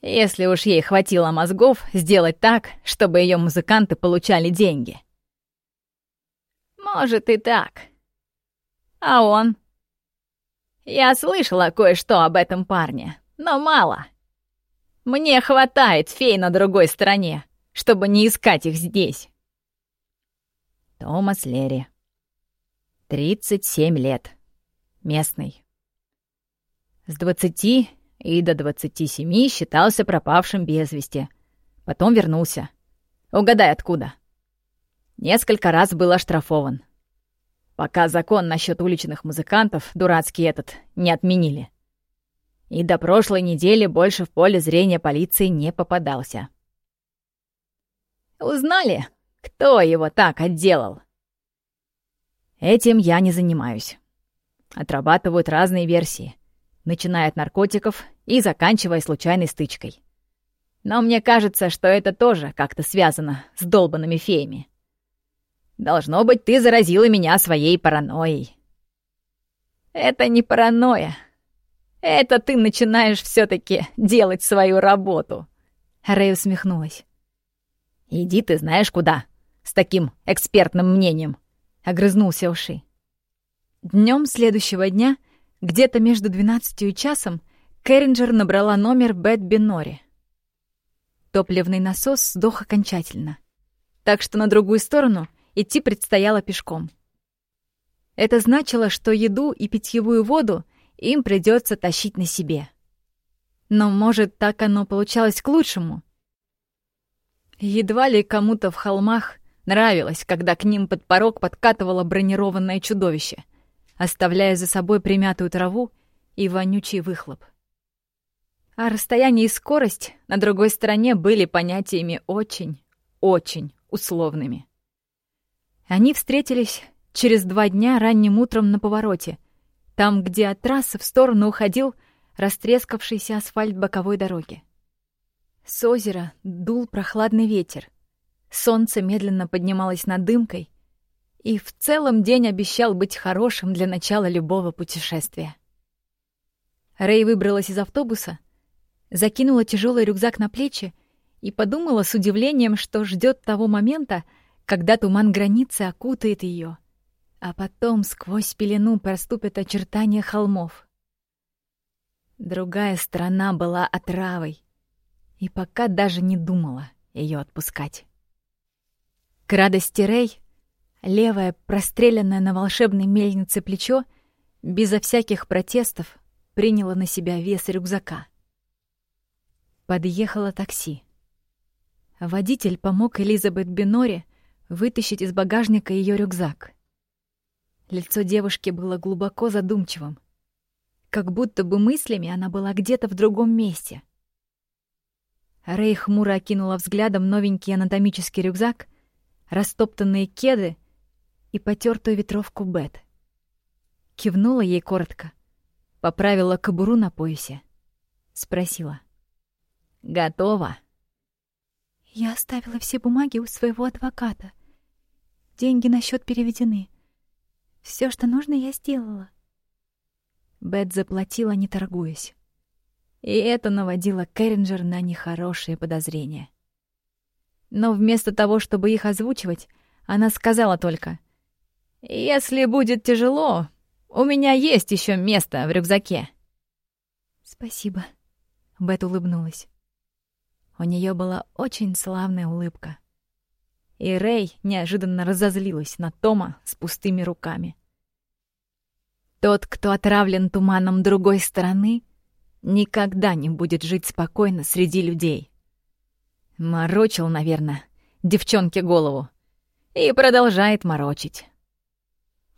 Если уж ей хватило мозгов сделать так, чтобы ее музыканты получали деньги. Может и так. А он? Я слышала кое-что об этом парне, но мало. Мне хватает фей на другой стороне, чтобы не искать их здесь. Томас Лерри. 37 лет. Местный. С 20 и до 27 считался пропавшим без вести. Потом вернулся. Угадай, откуда. Несколько раз был оштрафован пока закон насчет уличных музыкантов, дурацкий этот, не отменили. И до прошлой недели больше в поле зрения полиции не попадался. Узнали, кто его так отделал? Этим я не занимаюсь. Отрабатывают разные версии, начиная от наркотиков и заканчивая случайной стычкой. Но мне кажется, что это тоже как-то связано с долбанными феями. Должно быть, ты заразила меня своей паранойей. Это не паранойя. Это ты начинаешь все таки делать свою работу. Рэй усмехнулась. Иди ты знаешь куда, с таким экспертным мнением. Огрызнулся Уши. Днем следующего дня, где-то между двенадцатью и часом, Кэрринджер набрала номер Бет Бенори. Топливный насос сдох окончательно. Так что на другую сторону идти предстояло пешком. Это значило, что еду и питьевую воду им придется тащить на себе. Но, может, так оно получалось к лучшему? Едва ли кому-то в холмах нравилось, когда к ним под порог подкатывало бронированное чудовище, оставляя за собой примятую траву и вонючий выхлоп. А расстояние и скорость на другой стороне были понятиями очень, очень условными. Они встретились через два дня ранним утром на повороте, там, где от трассы в сторону уходил растрескавшийся асфальт боковой дороги. С озера дул прохладный ветер. Солнце медленно поднималось над дымкой, и в целом день обещал быть хорошим для начала любого путешествия. Рэй выбралась из автобуса, закинула тяжелый рюкзак на плечи и подумала с удивлением, что ждет того момента, когда туман границы окутает ее, а потом сквозь пелену проступят очертания холмов. Другая страна была отравой, и пока даже не думала ее отпускать. К радости Рэй, левое, простреленное на волшебной мельнице плечо, безо всяких протестов, приняло на себя вес рюкзака. Подъехало такси. Водитель помог Элизабет Беноре вытащить из багажника ее рюкзак. Лицо девушки было глубоко задумчивым. Как будто бы мыслями она была где-то в другом месте. Рэй хмуро окинула взглядом новенький анатомический рюкзак, растоптанные кеды и потертую ветровку Бет. Кивнула ей коротко, поправила кобуру на поясе. Спросила. «Готово?» Я оставила все бумаги у своего адвоката. Деньги на счет переведены. Все, что нужно, я сделала. Бет заплатила, не торгуясь. И это наводило Кэрринджер на нехорошие подозрения. Но вместо того, чтобы их озвучивать, она сказала только «Если будет тяжело, у меня есть еще место в рюкзаке». «Спасибо», — Бет улыбнулась. У нее была очень славная улыбка. И Рэй неожиданно разозлилась на Тома с пустыми руками. Тот, кто отравлен туманом другой стороны, никогда не будет жить спокойно среди людей. Морочил, наверное, девчонке голову. И продолжает морочить.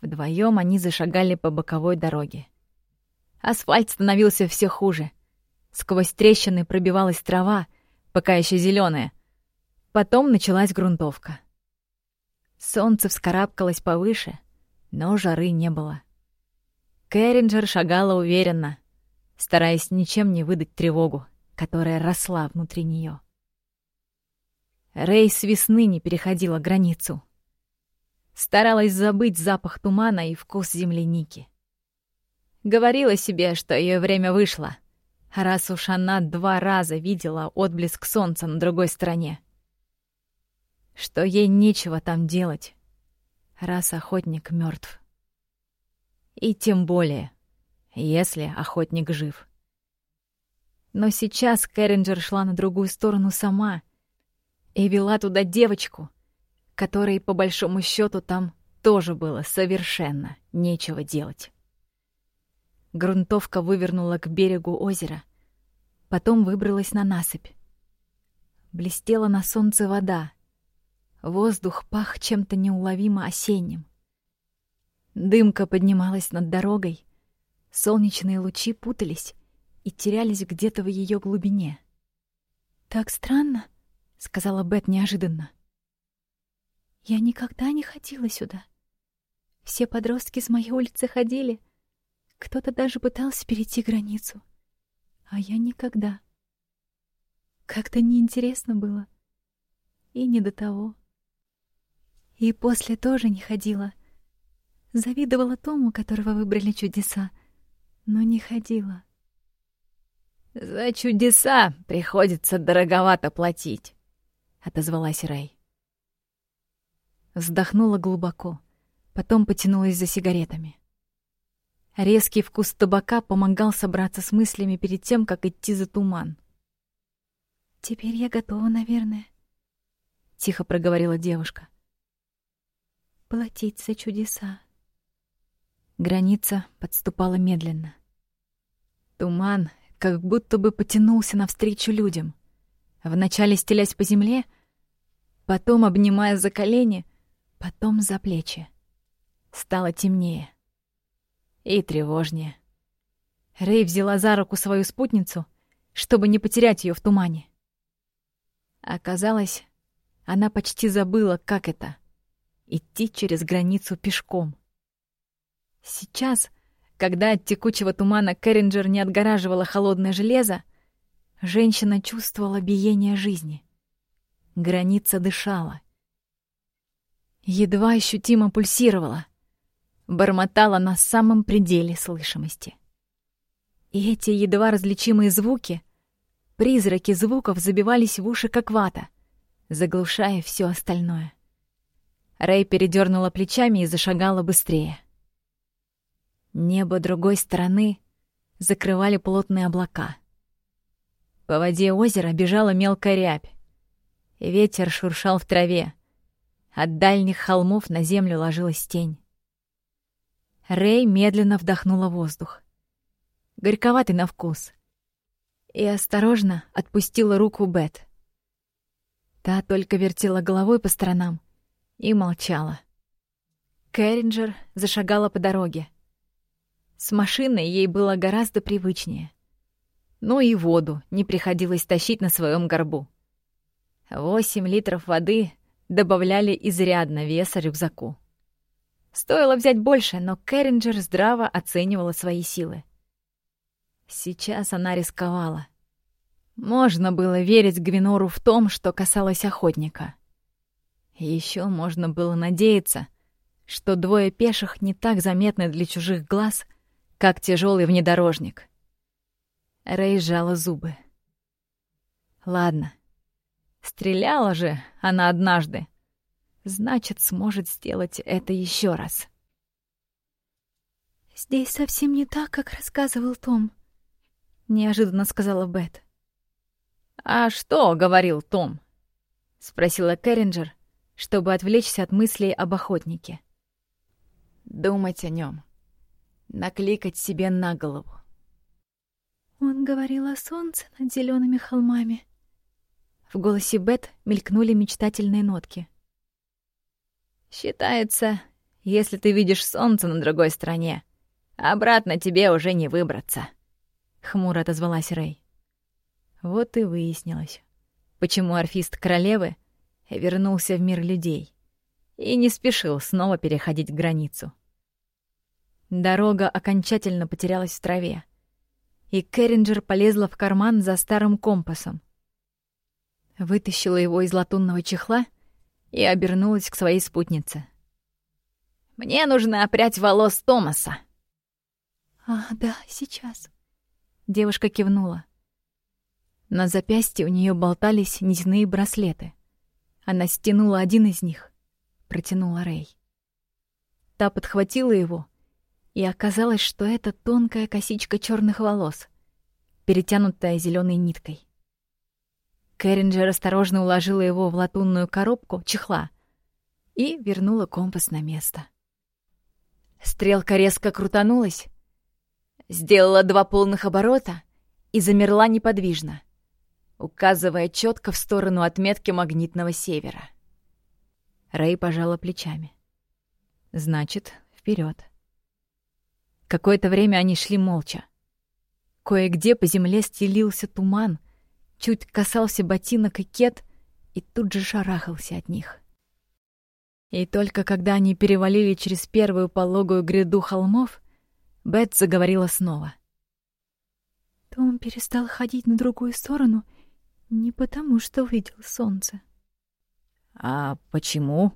Вдвоем они зашагали по боковой дороге. Асфальт становился все хуже. Сквозь трещины пробивалась трава, пока еще зеленая. Потом началась грунтовка. Солнце вскарабкалось повыше, но жары не было. Кэрринджер шагала уверенно, стараясь ничем не выдать тревогу, которая росла внутри нее. Рэй с весны не переходила границу. Старалась забыть запах тумана и вкус земляники. Говорила себе, что ее время вышло — раз уж она два раза видела отблеск солнца на другой стороне. Что ей нечего там делать, раз охотник мертв. И тем более, если охотник жив. Но сейчас Кэрринджер шла на другую сторону сама и вела туда девочку, которой, по большому счету, там тоже было совершенно нечего делать. Грунтовка вывернула к берегу озера, потом выбралась на насыпь. Блестела на солнце вода. Воздух пах чем-то неуловимо осенним. Дымка поднималась над дорогой, солнечные лучи путались и терялись где-то в ее глубине. «Так странно», — сказала Бет неожиданно. «Я никогда не ходила сюда. Все подростки с моей улицы ходили, кто-то даже пытался перейти границу. А я никогда. Как-то неинтересно было. И не до того. И после тоже не ходила. Завидовала тому, которого выбрали чудеса, но не ходила. «За чудеса приходится дороговато платить», — отозвалась Рэй. Вздохнула глубоко, потом потянулась за сигаретами. Резкий вкус табака помогал собраться с мыслями перед тем, как идти за туман. «Теперь я готова, наверное», — тихо проговорила девушка. «Платить за чудеса». Граница подступала медленно. Туман как будто бы потянулся навстречу людям, вначале стелясь по земле, потом обнимая за колени, потом за плечи. Стало темнее и тревожнее. Рэй взяла за руку свою спутницу, чтобы не потерять ее в тумане. Оказалось, она почти забыла, как это — идти через границу пешком. Сейчас, когда от текучего тумана Кэрринджер не отгораживала холодное железо, женщина чувствовала биение жизни. Граница дышала. Едва ощутимо пульсировала бормотала на самом пределе слышимости. И эти едва различимые звуки, призраки звуков забивались в уши как вата, заглушая все остальное. Рэй передернула плечами и зашагала быстрее. Небо другой стороны закрывали плотные облака. По воде озера бежала мелкая рябь. Ветер шуршал в траве. От дальних холмов на землю ложилась тень. Рэй медленно вдохнула воздух. Горьковатый на вкус. И осторожно отпустила руку Бет. Та только вертела головой по сторонам и молчала. Кэрринджер зашагала по дороге. С машиной ей было гораздо привычнее. Ну и воду не приходилось тащить на своем горбу. Восемь литров воды добавляли изрядно веса рюкзаку. Стоило взять больше, но Кэрринджер здраво оценивала свои силы. Сейчас она рисковала. Можно было верить Гвинору в том, что касалось охотника. Еще можно было надеяться, что двое пеших не так заметны для чужих глаз, как тяжелый внедорожник. Рэй сжала зубы. Ладно. Стреляла же она однажды значит, сможет сделать это еще раз. «Здесь совсем не так, как рассказывал Том», — неожиданно сказала Бет. «А что?» — говорил Том? — спросила Кэрринджер, чтобы отвлечься от мыслей об охотнике. Думать о нем, накликать себе на голову. Он говорил о солнце над зелеными холмами. В голосе Бет мелькнули мечтательные нотки. Считается, если ты видишь солнце на другой стороне, обратно тебе уже не выбраться. Хмуро отозвалась Рэй. Вот и выяснилось, почему орфист королевы вернулся в мир людей и не спешил снова переходить границу. Дорога окончательно потерялась в траве, и Кэрринджер полезла в карман за старым компасом. Вытащила его из латунного чехла — и обернулась к своей спутнице. «Мне нужна опрять волос Томаса». «А, да, сейчас». Девушка кивнула. На запястье у нее болтались нитяные браслеты. Она стянула один из них, протянула Рэй. Та подхватила его, и оказалось, что это тонкая косичка черных волос, перетянутая зеленой ниткой. Кэрринджер осторожно уложила его в латунную коробку чехла и вернула компас на место. Стрелка резко крутанулась, сделала два полных оборота и замерла неподвижно, указывая четко в сторону отметки магнитного севера. Рэй пожала плечами. Значит, вперед. Какое-то время они шли молча. Кое-где по земле стелился туман — чуть касался ботинок и кет и тут же шарахался от них. И только когда они перевалили через первую пологую гряду холмов, Бет заговорила снова. Том перестал ходить на другую сторону не потому, что увидел солнце. «А почему?»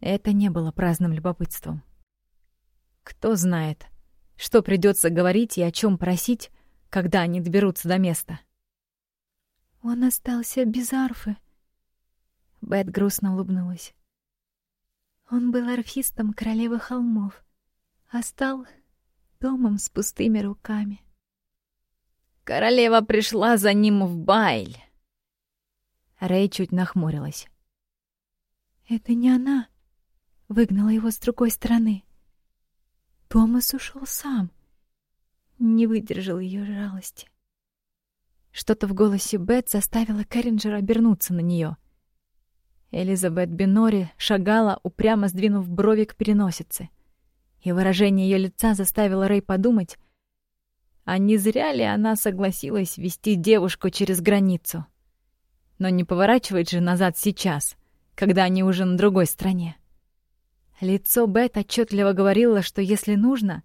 Это не было праздным любопытством. Кто знает, что придется говорить и о чем просить, когда они доберутся до места. Он остался без арфы. Бет грустно улыбнулась. Он был арфистом королевы холмов, а стал домом с пустыми руками. Королева пришла за ним в Байль. Рэй чуть нахмурилась. Это не она выгнала его с другой стороны. Томас ушел сам. Не выдержал ее жалости. Что-то в голосе Бет заставило Кэрринджера обернуться на нее. Элизабет Бинори шагала, упрямо сдвинув брови к переносице. И выражение ее лица заставило Рэй подумать, а не зря ли она согласилась вести девушку через границу. Но не поворачивает же назад сейчас, когда они уже на другой стороне. Лицо Бет отчетливо говорило, что если нужно,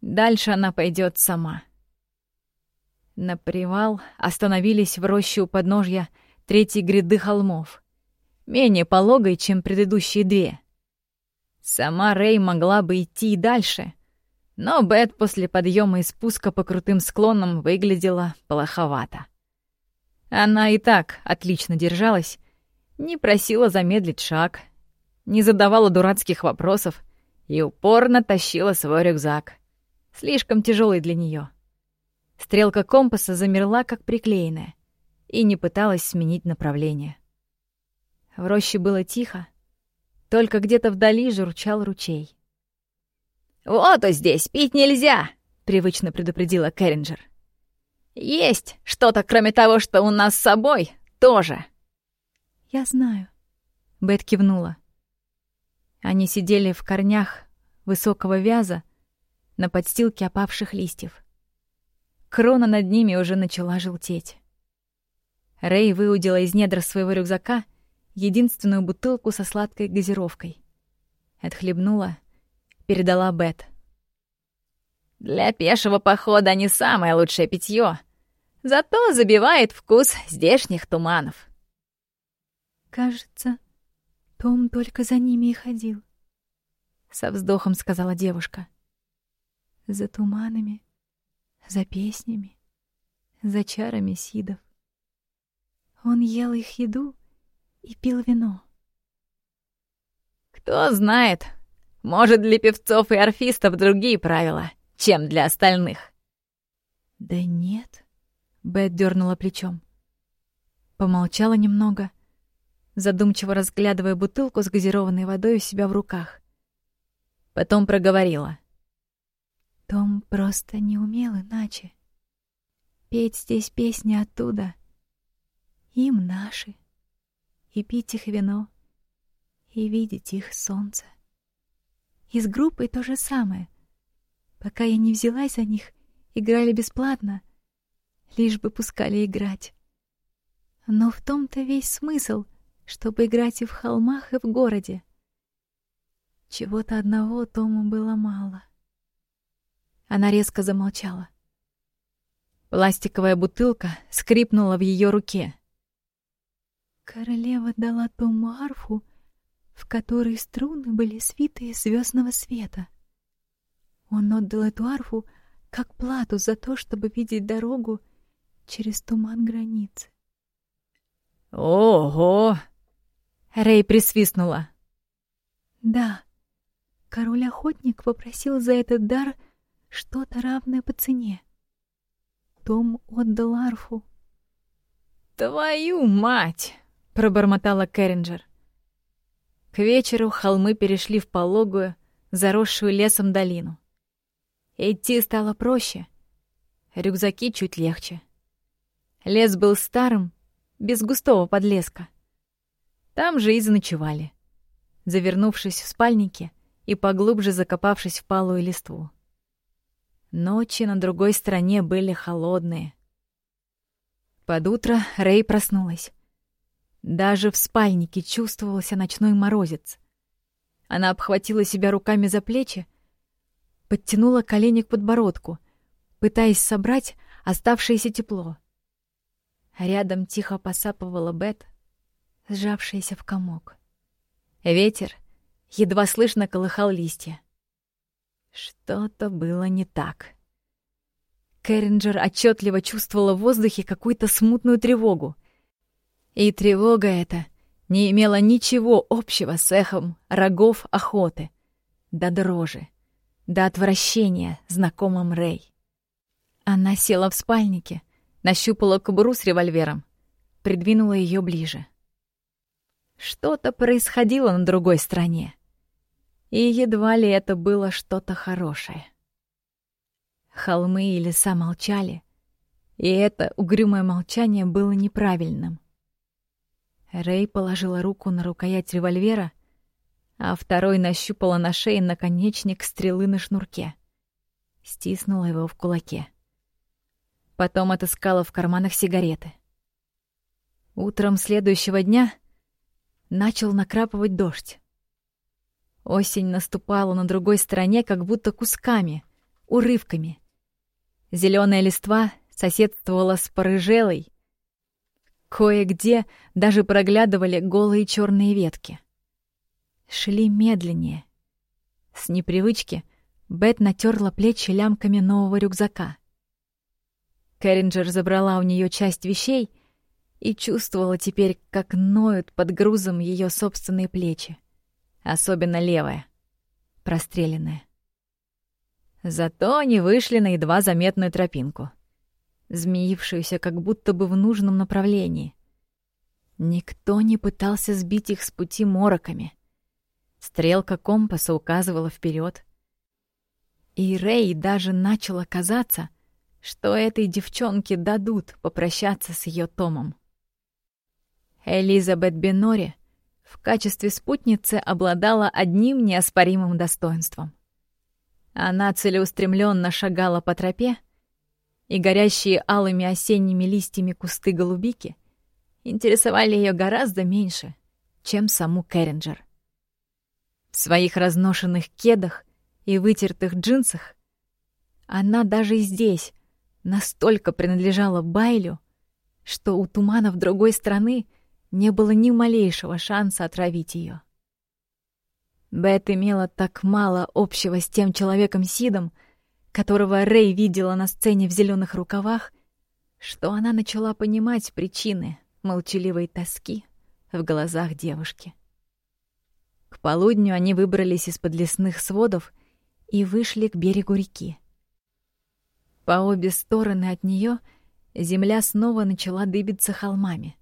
дальше она пойдет сама. На привал остановились в роще у подножья третьей гряды холмов, менее пологой, чем предыдущие две. Сама Рэй могла бы идти и дальше, но Бет после подъема и спуска по крутым склонам выглядела плоховато. Она и так отлично держалась, не просила замедлить шаг, не задавала дурацких вопросов и упорно тащила свой рюкзак, слишком тяжелый для нее. Стрелка компаса замерла, как приклеенная, и не пыталась сменить направление. В роще было тихо, только где-то вдали журчал ручей. «Вот и здесь пить нельзя!» — привычно предупредила Кэрринджер. «Есть что-то, кроме того, что у нас с собой, тоже!» «Я знаю», — Бет кивнула. Они сидели в корнях высокого вяза на подстилке опавших листьев. Крона над ними уже начала желтеть. Рэй выудила из недр своего рюкзака единственную бутылку со сладкой газировкой. Отхлебнула, передала Бет. «Для пешего похода не самое лучшее питье, зато забивает вкус здешних туманов». «Кажется, Том только за ними и ходил», — со вздохом сказала девушка. «За туманами, за песнями, за чарами сидов. Он ел их еду и пил вино. Кто знает, может, для певцов и орфистов другие правила, чем для остальных. Да нет, Бет дернула плечом. Помолчала немного, задумчиво разглядывая бутылку с газированной водой у себя в руках. Потом проговорила. Том просто не умел иначе. Петь здесь песни оттуда. Им наши и пить их вино, и видеть их солнце. И с группой то же самое. Пока я не взялась за них, играли бесплатно, лишь бы пускали играть. Но в том-то весь смысл, чтобы играть и в холмах, и в городе. Чего-то одного Тому было мало. Она резко замолчала. Пластиковая бутылка скрипнула в ее руке. Королева дала Тому арфу, в которой струны были свитые звездного света. Он отдал эту арфу как плату за то, чтобы видеть дорогу через туман границы. «Ого!» Рэй присвистнула. «Да, король-охотник попросил за этот дар что-то равное по цене. Том отдал арфу». «Твою мать!» пробормотала Кэрринджер. К вечеру холмы перешли в пологую, заросшую лесом долину. Идти стало проще, рюкзаки чуть легче. Лес был старым, без густого подлеска. Там же и заночевали, завернувшись в спальники и поглубже закопавшись в палую листву. Ночи на другой стороне были холодные. Под утро Рэй проснулась. Даже в спальнике чувствовался ночной морозец. Она обхватила себя руками за плечи, подтянула колени к подбородку, пытаясь собрать оставшееся тепло. Рядом тихо посапывала Бет, сжавшаяся в комок. Ветер едва слышно колыхал листья. Что-то было не так. Кэрринджер отчетливо чувствовала в воздухе какую-то смутную тревогу. И тревога эта не имела ничего общего с эхом рогов охоты, до дрожи, до отвращения знакомым Рэй. Она села в спальнике, нащупала кобуру с револьвером, придвинула ее ближе. Что-то происходило на другой стороне, и едва ли это было что-то хорошее. Холмы и леса молчали, и это угрюмое молчание было неправильным. Рэй положила руку на рукоять револьвера, а второй нащупала на шее наконечник стрелы на шнурке. Стиснула его в кулаке. Потом отыскала в карманах сигареты. Утром следующего дня начал накрапывать дождь. Осень наступала на другой стороне как будто кусками, урывками. Зеленая листва соседствовала с порыжелой, Кое-где даже проглядывали голые черные ветки. Шли медленнее. С непривычки Бет натерла плечи лямками нового рюкзака. Кэрринджер забрала у нее часть вещей и чувствовала теперь, как ноют под грузом ее собственные плечи, особенно левая, простреленная. Зато они вышли на едва заметную тропинку — змеившуюся как будто бы в нужном направлении. Никто не пытался сбить их с пути мороками. Стрелка компаса указывала вперед. И Рэй даже начало казаться, что этой девчонке дадут попрощаться с ее Томом. Элизабет Бенори в качестве спутницы обладала одним неоспоримым достоинством. Она целеустремленно шагала по тропе, и горящие алыми осенними листьями кусты голубики интересовали ее гораздо меньше, чем саму Керринджер. В своих разношенных кедах и вытертых джинсах она даже здесь настолько принадлежала Байлю, что у туманов другой страны не было ни малейшего шанса отравить ее. Бет имела так мало общего с тем человеком Сидом, которого Рэй видела на сцене в зеленых рукавах, что она начала понимать причины молчаливой тоски в глазах девушки. К полудню они выбрались из-под лесных сводов и вышли к берегу реки. По обе стороны от нее земля снова начала дыбиться холмами.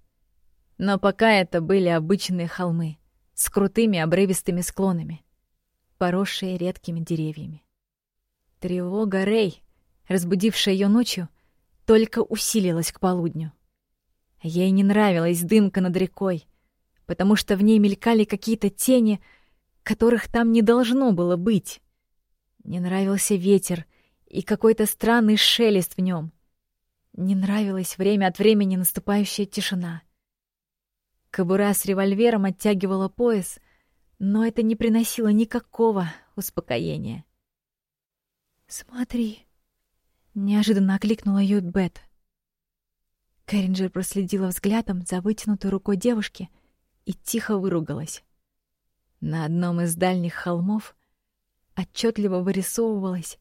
Но пока это были обычные холмы с крутыми обрывистыми склонами, поросшие редкими деревьями. Тревога Рэй, разбудившая ее ночью, только усилилась к полудню. Ей не нравилась дымка над рекой, потому что в ней мелькали какие-то тени, которых там не должно было быть. Не нравился ветер и какой-то странный шелест в нем. Не нравилась время от времени наступающая тишина. Кобура с револьвером оттягивала пояс, но это не приносило никакого успокоения. «Смотри!» — неожиданно окликнула ее Бет. Кэрринджер проследила взглядом за вытянутой рукой девушки — и тихо выругалась. На одном из дальних холмов отчетливо вырисовывалась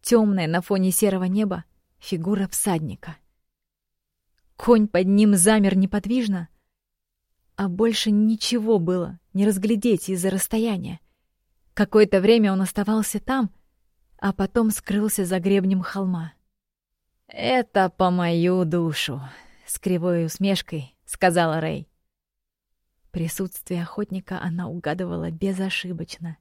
темная на фоне серого неба фигура всадника. Конь под ним замер неподвижно, а больше ничего было не разглядеть из-за расстояния. Какое-то время он оставался там, а потом скрылся за гребнем холма. «Это по мою душу», — с кривой усмешкой сказала Рэй. Присутствие охотника она угадывала безошибочно.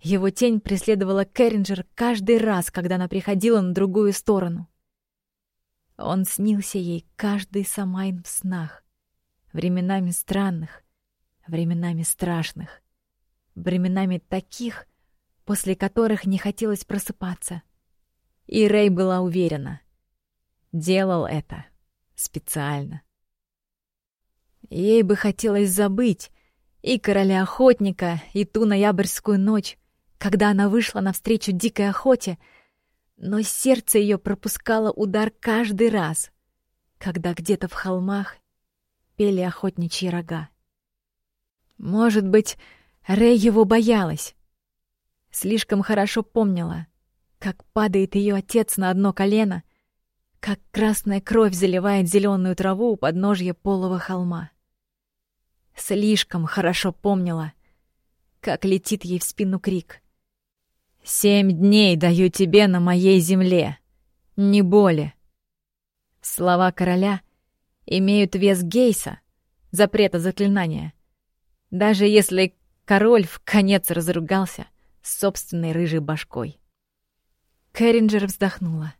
Его тень преследовала Керринджер каждый раз, когда она приходила на другую сторону. Он снился ей каждый самайн в снах, временами странных, временами страшных, временами таких, после которых не хотелось просыпаться. И Рэй была уверена. Делал это специально. Ей бы хотелось забыть и короля охотника, и ту ноябрьскую ночь, когда она вышла навстречу дикой охоте, но сердце ее пропускало удар каждый раз, когда где-то в холмах пели охотничьи рога. Может быть, Рэй его боялась. Слишком хорошо помнила, как падает ее отец на одно колено, как красная кровь заливает зеленую траву у подножья полого холма. Слишком хорошо помнила, как летит ей в спину крик. «Семь дней даю тебе на моей земле, не боли!» Слова короля имеют вес Гейса, запрета заклинания. Даже если король в конец разругался с собственной рыжей башкой. Кэрринджер вздохнула.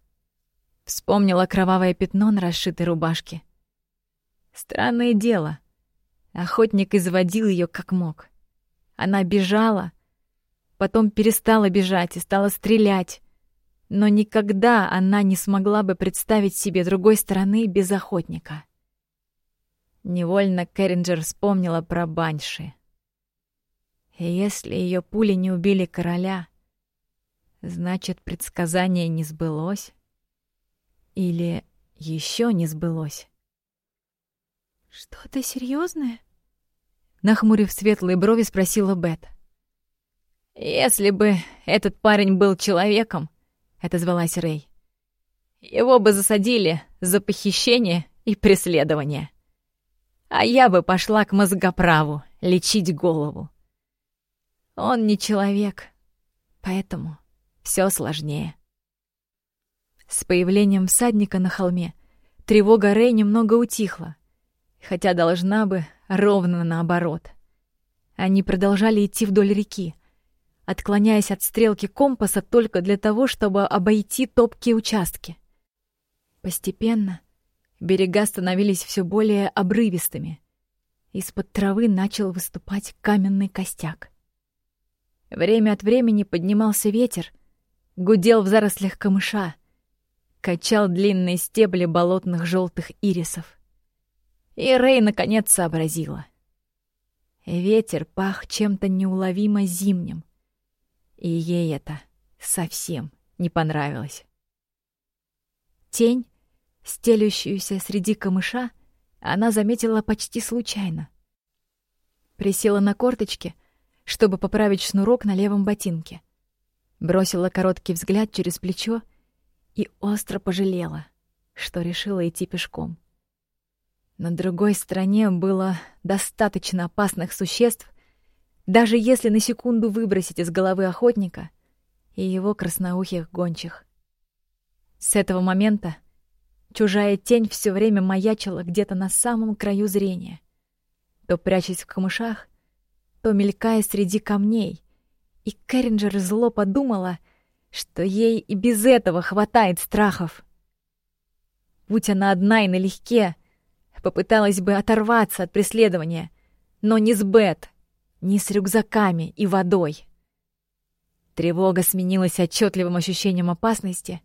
Вспомнила кровавое пятно на расшитой рубашке. Странное дело. Охотник изводил ее как мог. Она бежала, потом перестала бежать и стала стрелять. Но никогда она не смогла бы представить себе другой стороны без охотника. Невольно Керринджер вспомнила про Банши. И если ее пули не убили короля, значит, предсказание не сбылось? Или еще не сбылось? «Что-то серьезное? Нахмурив светлые брови, спросила Бет. «Если бы этот парень был человеком», — отозвалась Рэй, «его бы засадили за похищение и преследование. А я бы пошла к мозгоправу лечить голову. Он не человек, поэтому все сложнее». С появлением всадника на холме тревога Рэй немного утихла. Хотя должна бы ровно наоборот. Они продолжали идти вдоль реки, отклоняясь от стрелки компаса только для того, чтобы обойти топкие участки. Постепенно берега становились все более обрывистыми. Из-под травы начал выступать каменный костяк. Время от времени поднимался ветер, гудел в зарослях камыша, качал длинные стебли болотных желтых ирисов. И Рэй наконец сообразила. Ветер пах чем-то неуловимо зимним, и ей это совсем не понравилось. Тень, стелющуюся среди камыша, она заметила почти случайно. Присела на корточки, чтобы поправить шнурок на левом ботинке. Бросила короткий взгляд через плечо и остро пожалела, что решила идти пешком. На другой стороне было достаточно опасных существ, даже если на секунду выбросить из головы охотника и его красноухих гончих. С этого момента чужая тень все время маячила где-то на самом краю зрения, то прячась в камышах, то мелькая среди камней, и Кэрринджер зло подумала, что ей и без этого хватает страхов. Будь она одна и налегке, попыталась бы оторваться от преследования, но не с Бет, не с рюкзаками и водой. Тревога сменилась отчетливым ощущением опасности.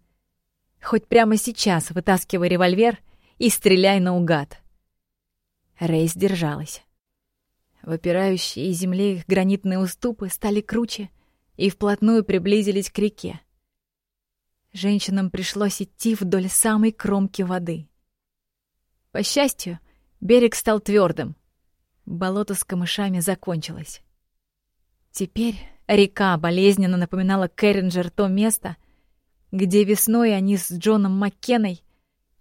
Хоть прямо сейчас вытаскивай револьвер и стреляй наугад. Рейс держалась. Выпирающие из земли гранитные уступы стали круче и вплотную приблизились к реке. Женщинам пришлось идти вдоль самой кромки воды. По счастью, берег стал твердым. Болото с камышами закончилось. Теперь река болезненно напоминала Кэрринджер то место, где весной они с Джоном Маккеной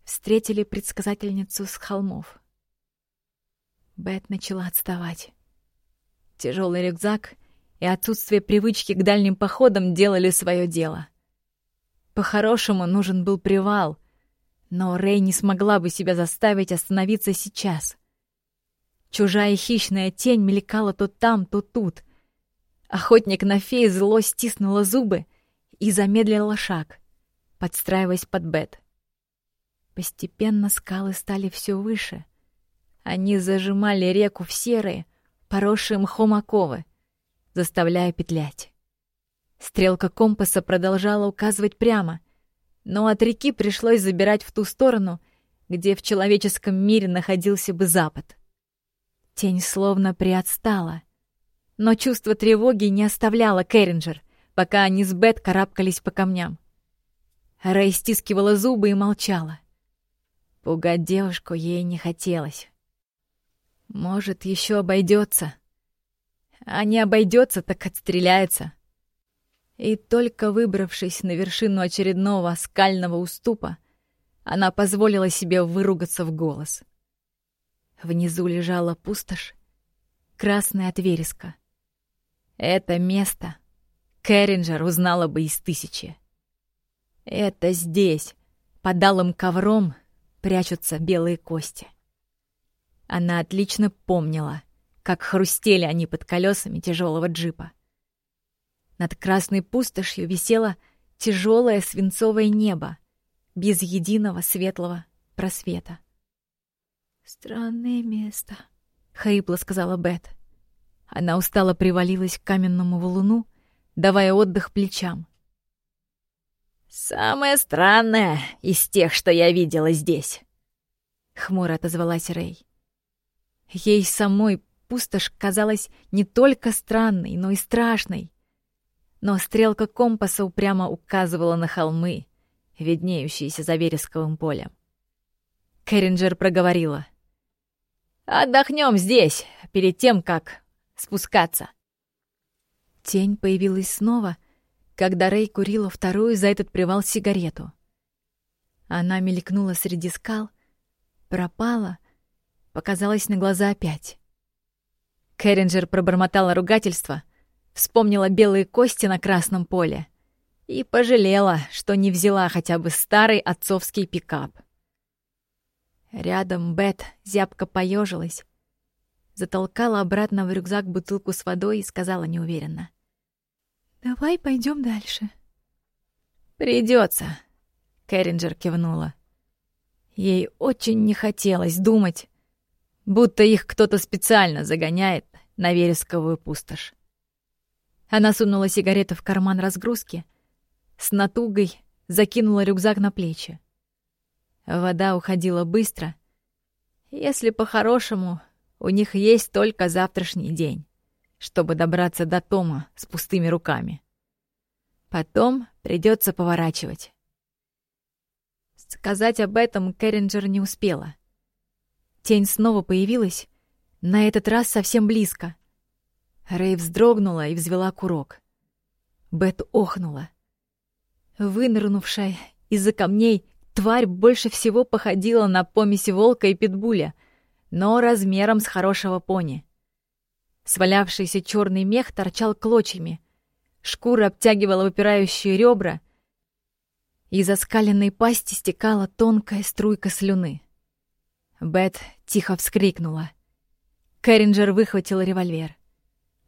встретили предсказательницу с холмов. Бет начала отставать. Тяжелый рюкзак и отсутствие привычки к дальним походам делали свое дело. По-хорошему нужен был привал — но Рэй не смогла бы себя заставить остановиться сейчас. Чужая хищная тень мелькала то там, то тут. Охотник на феи зло стиснула зубы и замедлила шаг, подстраиваясь под Бет. Постепенно скалы стали все выше. Они зажимали реку в серые, поросшие мхом оковы, заставляя петлять. Стрелка компаса продолжала указывать прямо, но от реки пришлось забирать в ту сторону, где в человеческом мире находился бы запад. Тень словно приотстала. Но чувство тревоги не оставляло Кэрринджер, пока они с Бет карабкались по камням. Рэй стискивала зубы и молчала. Пугать девушку ей не хотелось. Может, еще обойдется. А не обойдется, так отстреляется. И только выбравшись на вершину очередного скального уступа, она позволила себе выругаться в голос. Внизу лежала пустошь, красная от вереска. Это место Кэрринджер узнала бы из тысячи. Это здесь, под алым ковром, прячутся белые кости. Она отлично помнила, как хрустели они под колесами тяжелого джипа. Над красной пустошью висело тяжелое свинцовое небо, без единого светлого просвета. «Странное место», — хрипло сказала Бет. Она устало привалилась к каменному валуну, давая отдых плечам. «Самое странное из тех, что я видела здесь», — хмуро отозвалась Рэй. Ей самой пустошь казалась не только странной, но и страшной но стрелка компаса упрямо указывала на холмы, виднеющиеся за вересковым полем. Кэрринджер проговорила. «Отдохнем здесь, перед тем, как спускаться». Тень появилась снова, когда Рэй курила вторую за этот привал сигарету. Она мелькнула среди скал, пропала, показалась на глаза опять. Кэрринджер пробормотала ругательство — вспомнила белые кости на красном поле и пожалела, что не взяла хотя бы старый отцовский пикап. Рядом Бет зябко поежилась, затолкала обратно в рюкзак бутылку с водой и сказала неуверенно. «Давай пойдем дальше». Придется. Кэрринджер кивнула. Ей очень не хотелось думать, будто их кто-то специально загоняет на вересковую пустошь. Она сунула сигарету в карман разгрузки, с натугой закинула рюкзак на плечи. Вода уходила быстро. Если по-хорошему, у них есть только завтрашний день, чтобы добраться до Тома с пустыми руками. Потом придется поворачивать. Сказать об этом Кэрринджер не успела. Тень снова появилась, на этот раз совсем близко. Рэй вздрогнула и взвела курок. Бет охнула. Вынырнувшая из-за камней Тварь больше всего походила на помесь волка и питбуля, но размером с хорошего пони. Свалявшийся черный мех торчал клочьями. Шкура обтягивала выпирающие ребра. Из оскаленной пасти стекала тонкая струйка слюны. Бет тихо вскрикнула. Кэрринджер выхватил револьвер.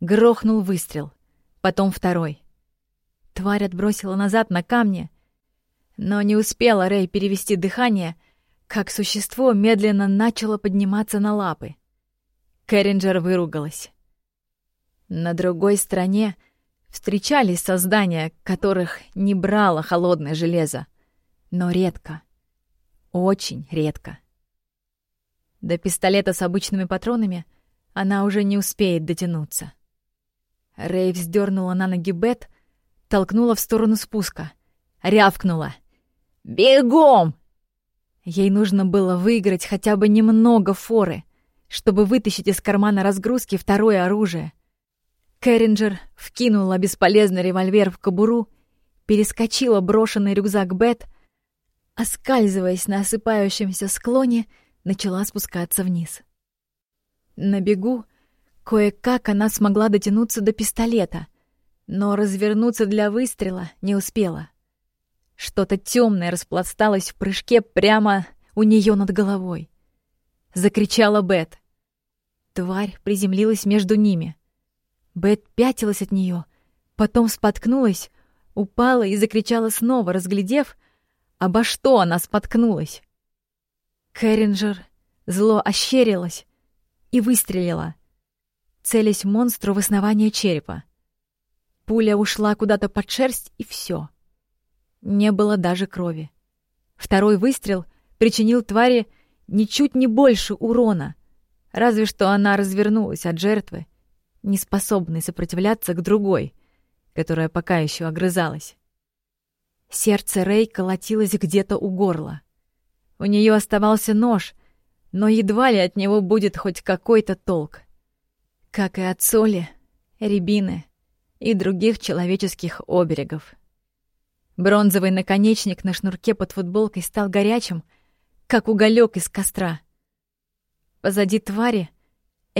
Грохнул выстрел. Потом второй. Тварь отбросила назад на камни — но не успела Рэй перевести дыхание, как существо медленно начало подниматься на лапы. Кэрринджер выругалась. На другой стороне встречались создания, которых не брало холодное железо, но редко. Очень редко. До пистолета с обычными патронами она уже не успеет дотянуться. Рэй вздернула на ноги Бет, толкнула в сторону спуска, рявкнула — «Бегом!» Ей нужно было выиграть хотя бы немного форы, чтобы вытащить из кармана разгрузки второе оружие. Кэрринджер вкинула бесполезный револьвер в кобуру, перескочила брошенный рюкзак Бет, оскальзываясь на осыпающемся склоне, начала спускаться вниз. На бегу кое-как она смогла дотянуться до пистолета, но развернуться для выстрела не успела. Что-то темное распласталось в прыжке прямо у нее над головой. Закричала Бет. Тварь приземлилась между ними. Бет пятилась от нее, потом споткнулась, упала и закричала снова, разглядев, обо что она споткнулась. Кэрринджер зло ощерилась и выстрелила, целясь монстру в основание черепа. Пуля ушла куда-то под шерсть, и все. Не было даже крови. Второй выстрел причинил твари ничуть не больше урона, разве что она развернулась от жертвы, не способной сопротивляться к другой, которая пока еще огрызалась. Сердце Рэй колотилось где-то у горла. У нее оставался нож, но едва ли от него будет хоть какой-то толк. Как и от соли, рябины и других человеческих оберегов. Бронзовый наконечник на шнурке под футболкой стал горячим, как уголек из костра. Позади твари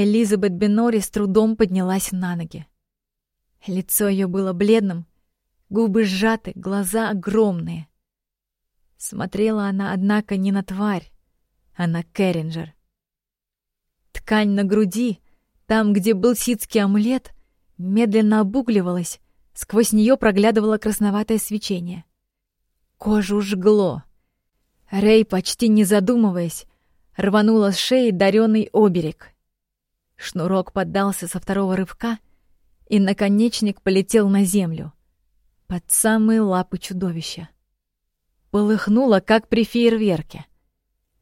Элизабет Бенори с трудом поднялась на ноги. Лицо ее было бледным, губы сжаты, глаза огромные. Смотрела она, однако, не на тварь, а на Керринджер. Ткань на груди, там, где был ситский амулет, медленно обугливалась, Сквозь нее проглядывало красноватое свечение. Кожу жгло. Рэй, почти не задумываясь, рванула с шеи даренный оберег. Шнурок поддался со второго рывка, и наконечник полетел на землю, под самые лапы чудовища. Полыхнуло, как при фейерверке.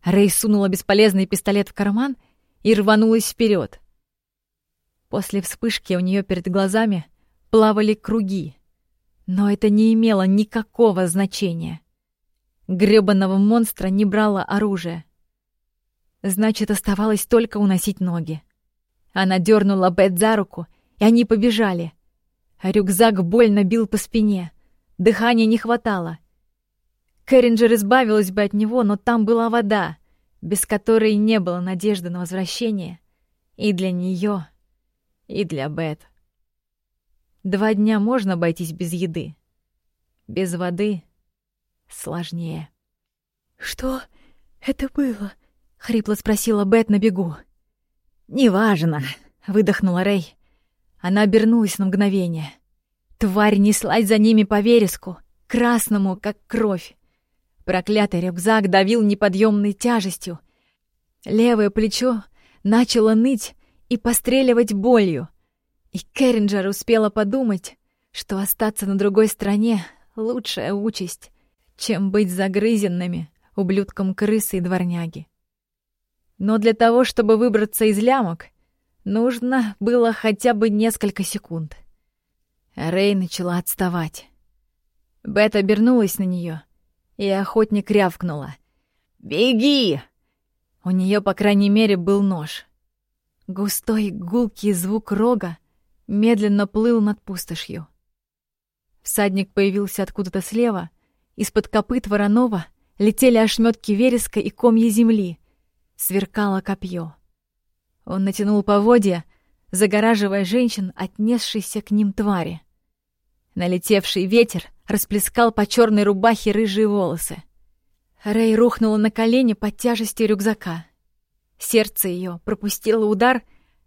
Рэй сунула бесполезный пистолет в карман и рванулась вперед. После вспышки у нее перед глазами плавали круги. Но это не имело никакого значения. Грёбаного монстра не брало оружие. Значит, оставалось только уносить ноги. Она дернула Бет за руку, и они побежали. Рюкзак больно бил по спине. Дыхания не хватало. Кэрринджер избавилась бы от него, но там была вода, без которой не было надежды на возвращение. И для нее, и для Бет. Два дня можно обойтись без еды. Без воды сложнее. «Что это было?» — хрипло спросила Бет на бегу. «Неважно», — выдохнула Рэй. Она обернулась на мгновение. Тварь неслась за ними по вереску, красному, как кровь. Проклятый рюкзак давил неподъемной тяжестью. Левое плечо начало ныть и постреливать болью. И Керринджер успела подумать, что остаться на другой стороне — лучшая участь, чем быть загрызенными ублюдком крысы и дворняги. Но для того, чтобы выбраться из лямок, нужно было хотя бы несколько секунд. Рэй начала отставать. Бет обернулась на нее, и охотник рявкнула. «Беги!» У нее, по крайней мере, был нож. Густой гулкий звук рога медленно плыл над пустошью. Всадник появился откуда-то слева, из-под копыт Воронова летели ошметки вереска и комья земли, сверкало копье. Он натянул поводья, загораживая женщин, отнесшейся к ним твари. Налетевший ветер расплескал по черной рубахе рыжие волосы. Рэй рухнула на колени под тяжестью рюкзака. Сердце ее пропустило удар,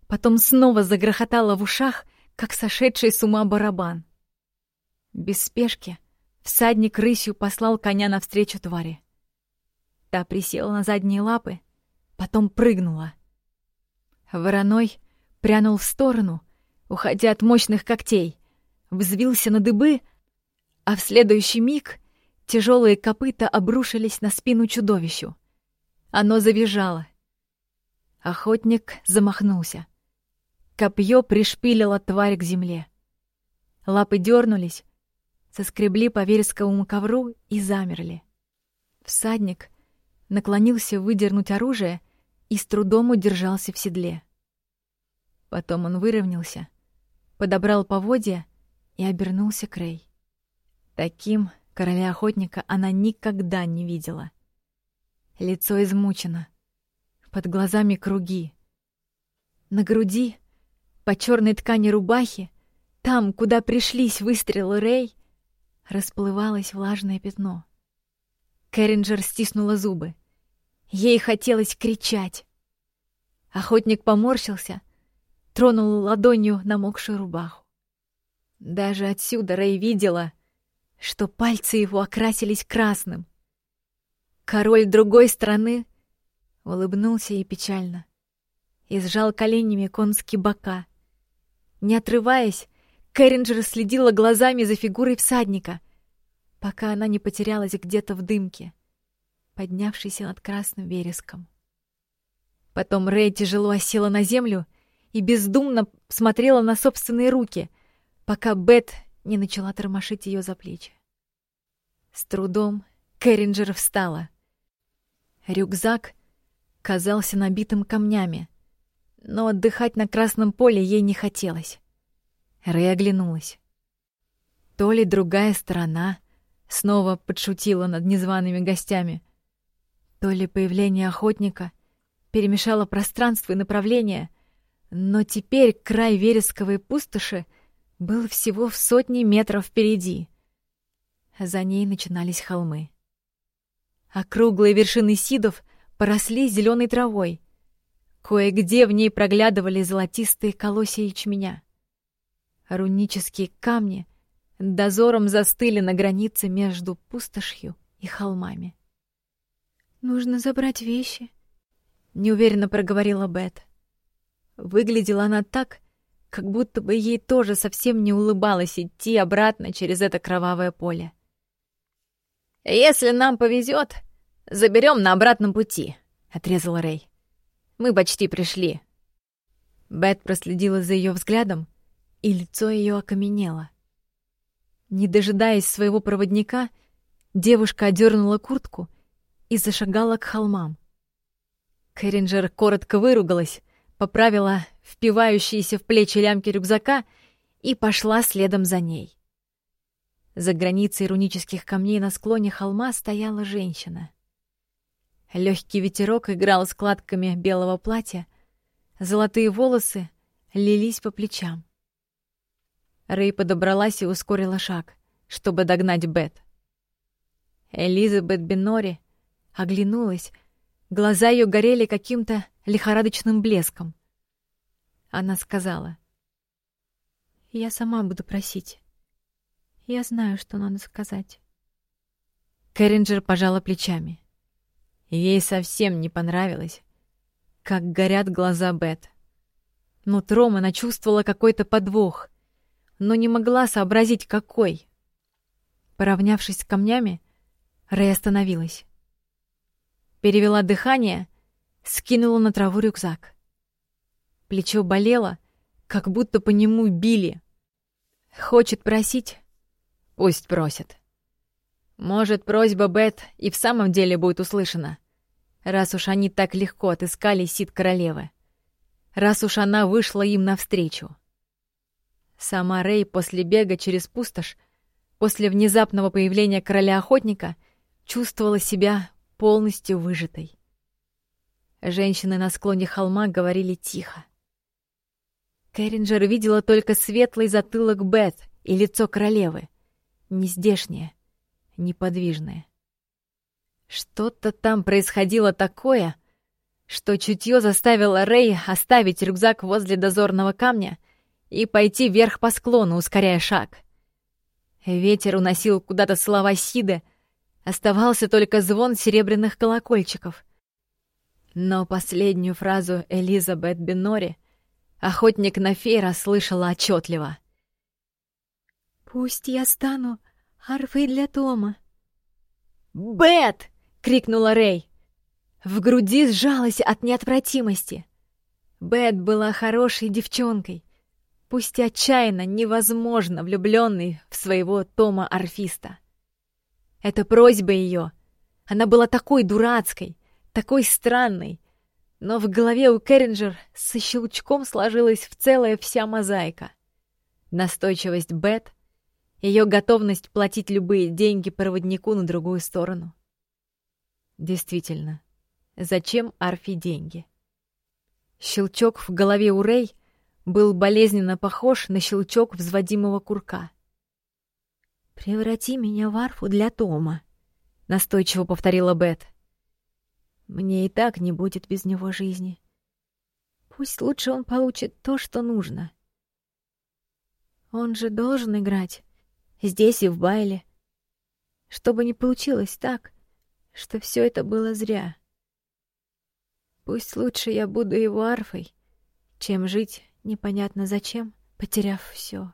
потом снова загрохотало в ушах, как сошедший с ума барабан. Без спешки всадник рысью послал коня навстречу твари. Та присела на задние лапы, потом прыгнула. Вороной прянул в сторону, уходя от мощных когтей, взвился на дыбы, а в следующий миг тяжелые копыта обрушились на спину чудовищу. Оно завизжало. Охотник замахнулся. Копье пришпилило тварь к земле. Лапы дернулись, соскребли по вересковому ковру и замерли. Всадник наклонился выдернуть оружие и с трудом удержался в седле. Потом он выровнялся, подобрал поводья и обернулся к Рэй. Таким короля-охотника она никогда не видела. Лицо измучено, под глазами круги. На груди, по черной ткани рубахи, там, куда пришлись выстрелы Рэй, расплывалось влажное пятно. Кэрринджер стиснула зубы. Ей хотелось кричать. Охотник поморщился, тронул ладонью намокшую рубаху. Даже отсюда Рэй видела, что пальцы его окрасились красным. Король другой страны улыбнулся ей печально и сжал коленями конские бока. Не отрываясь, Кэрринджер следила глазами за фигурой всадника, пока она не потерялась где-то в дымке, поднявшейся над красным вереском. Потом Рэй тяжело осела на землю и бездумно смотрела на собственные руки, пока Бет не начала тормошить ее за плечи. С трудом Кэрринджер встала. Рюкзак казался набитым камнями, но отдыхать на красном поле ей не хотелось. Рэй оглянулась. То ли другая сторона снова подшутила над незваными гостями, то ли появление охотника перемешало пространство и направление, но теперь край вересковой пустоши был всего в сотни метров впереди. За ней начинались холмы. Округлые вершины сидов поросли зеленой травой. Кое-где в ней проглядывали золотистые колосья ячменя. Рунические камни дозором застыли на границе между пустошью и холмами. «Нужно забрать вещи», — неуверенно проговорила Бет. Выглядела она так, как будто бы ей тоже совсем не улыбалось идти обратно через это кровавое поле. «Если нам повезет, заберем на обратном пути», — отрезал Рэй. «Мы почти пришли». Бет проследила за ее взглядом, и лицо ее окаменело. Не дожидаясь своего проводника, девушка одернула куртку и зашагала к холмам. Кэрринджер коротко выругалась, поправила впивающиеся в плечи лямки рюкзака и пошла следом за ней. За границей рунических камней на склоне холма стояла женщина. Легкий ветерок играл складками белого платья, золотые волосы лились по плечам. Рэй подобралась и ускорила шаг, чтобы догнать Бет. Элизабет Бенори оглянулась, Глаза ее горели каким-то лихорадочным блеском. Она сказала. «Я сама буду просить. Я знаю, что надо сказать». Кэрринджер пожала плечами. Ей совсем не понравилось, как горят глаза Бет. Нутром она чувствовала какой-то подвох, но не могла сообразить, какой. Поравнявшись с камнями, Рэй остановилась. Перевела дыхание, скинула на траву рюкзак. Плечо болело, как будто по нему били. Хочет просить? Пусть просит. Может, просьба Бет и в самом деле будет услышана, раз уж они так легко отыскали сит королевы. Раз уж она вышла им навстречу. Сама Рэй после бега через пустошь, после внезапного появления короля-охотника, чувствовала себя полностью выжатой. Женщины на склоне холма говорили тихо. Кэрринджер видела только светлый затылок Бет и лицо королевы. Нездешнее, неподвижное. Что-то там происходило такое, что чутье заставило Рэй оставить рюкзак возле дозорного камня и пойти вверх по склону, ускоряя шаг. Ветер уносил куда-то слова Сиды, оставался только звон серебряных колокольчиков. Но последнюю фразу Элизабет Бенори охотник на фей расслышала отчетливо. «Пусть я стану арфой для Тома». «Бет!» — крикнула Рэй. В груди сжалась от неотвратимости. Бет была хорошей девчонкой, пусть отчаянно, невозможно влюбленной в своего Тома-арфиста. Эта просьба ее, она была такой дурацкой, такой странной, но в голове у Керринджер со щелчком сложилась в целая вся мозаика. Настойчивость Бет, ее готовность платить любые деньги проводнику на другую сторону. Действительно, зачем Арфи деньги? Щелчок в голове у Рэй был болезненно похож на щелчок взводимого курка. «Преврати меня в арфу для Тома», — настойчиво повторила Бет. Мне и так не будет без него жизни. Пусть лучше он получит то, что нужно. Он же должен играть здесь и в Байле. Чтобы не получилось так, что все это было зря. Пусть лучше я буду его арфой, чем жить непонятно зачем, потеряв все.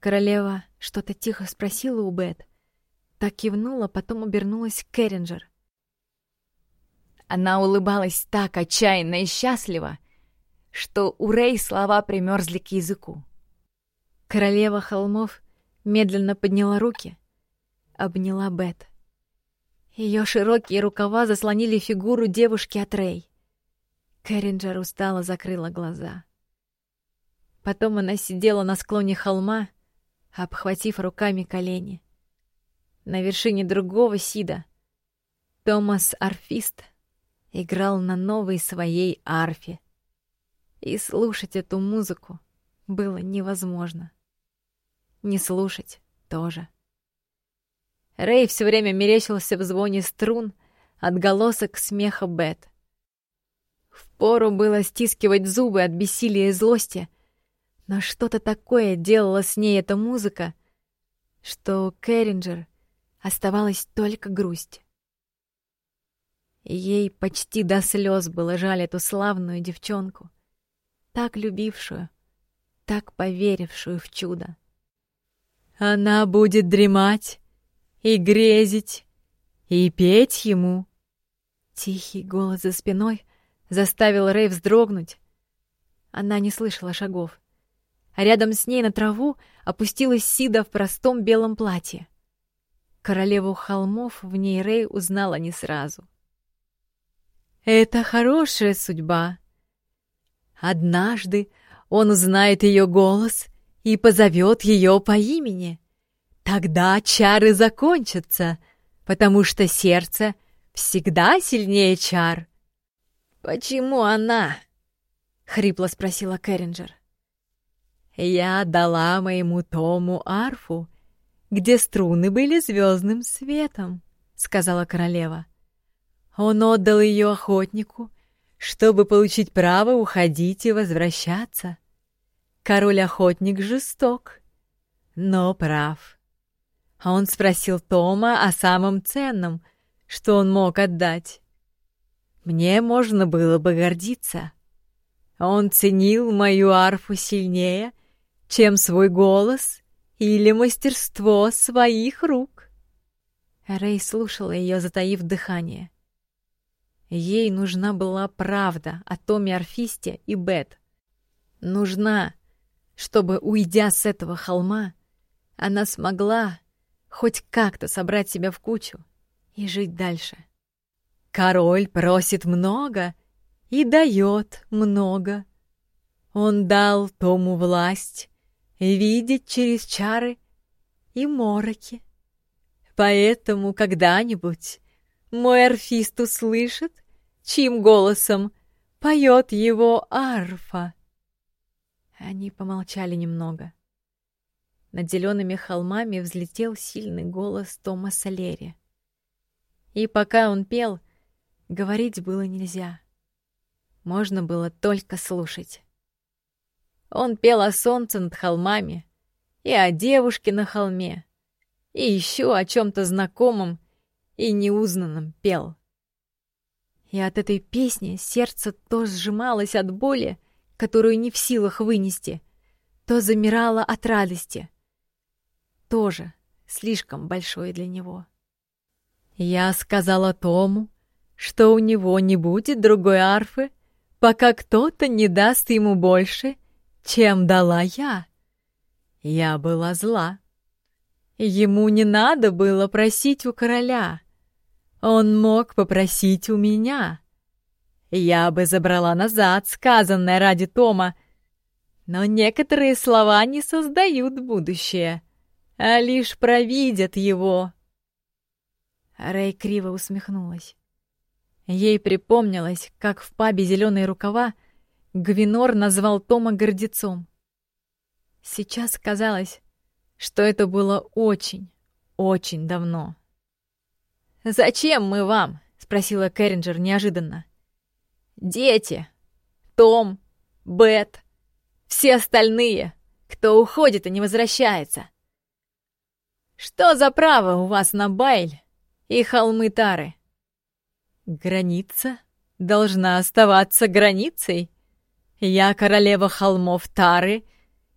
Королева что-то тихо спросила у Бет, так кивнула, потом обернулась к Керринджер. Она улыбалась так отчаянно и счастливо, что у Рэй слова примерзли к языку. Королева холмов медленно подняла руки, обняла Бет. Ее широкие рукава заслонили фигуру девушки от Рэй. Кэрринджер устало закрыла глаза. Потом она сидела на склоне холма, обхватив руками колени. На вершине другого сида Томас Арфист играл на новой своей арфе. И слушать эту музыку было невозможно. Не слушать тоже. Рэй все время мерещился в звоне струн, отголосок смеха Бет. Впору было стискивать зубы от бессилия и злости, но что-то такое делала с ней эта музыка, что Кэрринджер оставалась только грусть. Ей почти до слез было жаль эту славную девчонку, так любившую, так поверившую в чудо. Она будет дремать и грезить, и петь ему. Тихий голос за спиной заставил Рэй вздрогнуть. Она не слышала шагов. А рядом с ней на траву опустилась Сида в простом белом платье. Королеву холмов в ней Рэй узнала не сразу — это хорошая судьба. Однажды он узнает ее голос и позовет ее по имени. Тогда чары закончатся, потому что сердце всегда сильнее чар. «Почему она?» — хрипло спросила Кэрринджер. «Я дала моему Тому арфу, где струны были звездным светом», — сказала королева. Он отдал ее охотнику, чтобы получить право уходить и возвращаться. Король-охотник жесток, но прав. А он спросил Тома о самом ценном, что он мог отдать. Мне можно было бы гордиться. Он ценил мою арфу сильнее, чем свой голос или мастерство своих рук. Рэй слушала ее, затаив дыхание. Ей нужна была правда о Томе Арфисте и Бет. Нужна, чтобы, уйдя с этого холма, она смогла хоть как-то собрать себя в кучу и жить дальше. Король просит много и дает много. Он дал Тому власть видеть через чары и мороки. Поэтому когда-нибудь мой арфист услышит, чьим голосом поет его арфа. Они помолчали немного. Над зелеными холмами взлетел сильный голос Томаса Лерри. И пока он пел, говорить было нельзя. Можно было только слушать. Он пел о солнце над холмами, и о девушке на холме, и еще о чем-то знакомом и неузнанном пел. И от этой песни сердце то сжималось от боли, которую не в силах вынести, то замирало от радости. Тоже слишком большое для него. Я сказала Тому, что у него не будет другой арфы, пока кто-то не даст ему больше, чем дала я. Я была зла. Ему не надо было просить у короля. Он мог попросить у меня. Я бы забрала назад сказанное ради Тома, но некоторые слова не создают будущее, а лишь провидят его. Рэй криво усмехнулась. Ей припомнилось, как в пабе «Зеленые рукава» Гвинор назвал Тома гордецом. Сейчас казалось, что это было очень, очень давно. «Зачем мы вам?» — спросила Кэрринджер неожиданно. «Дети, Том, Бет, все остальные, кто уходит и не возвращается. Что за право у вас на Байль и холмы Тары?» «Граница должна оставаться границей. Я королева холмов Тары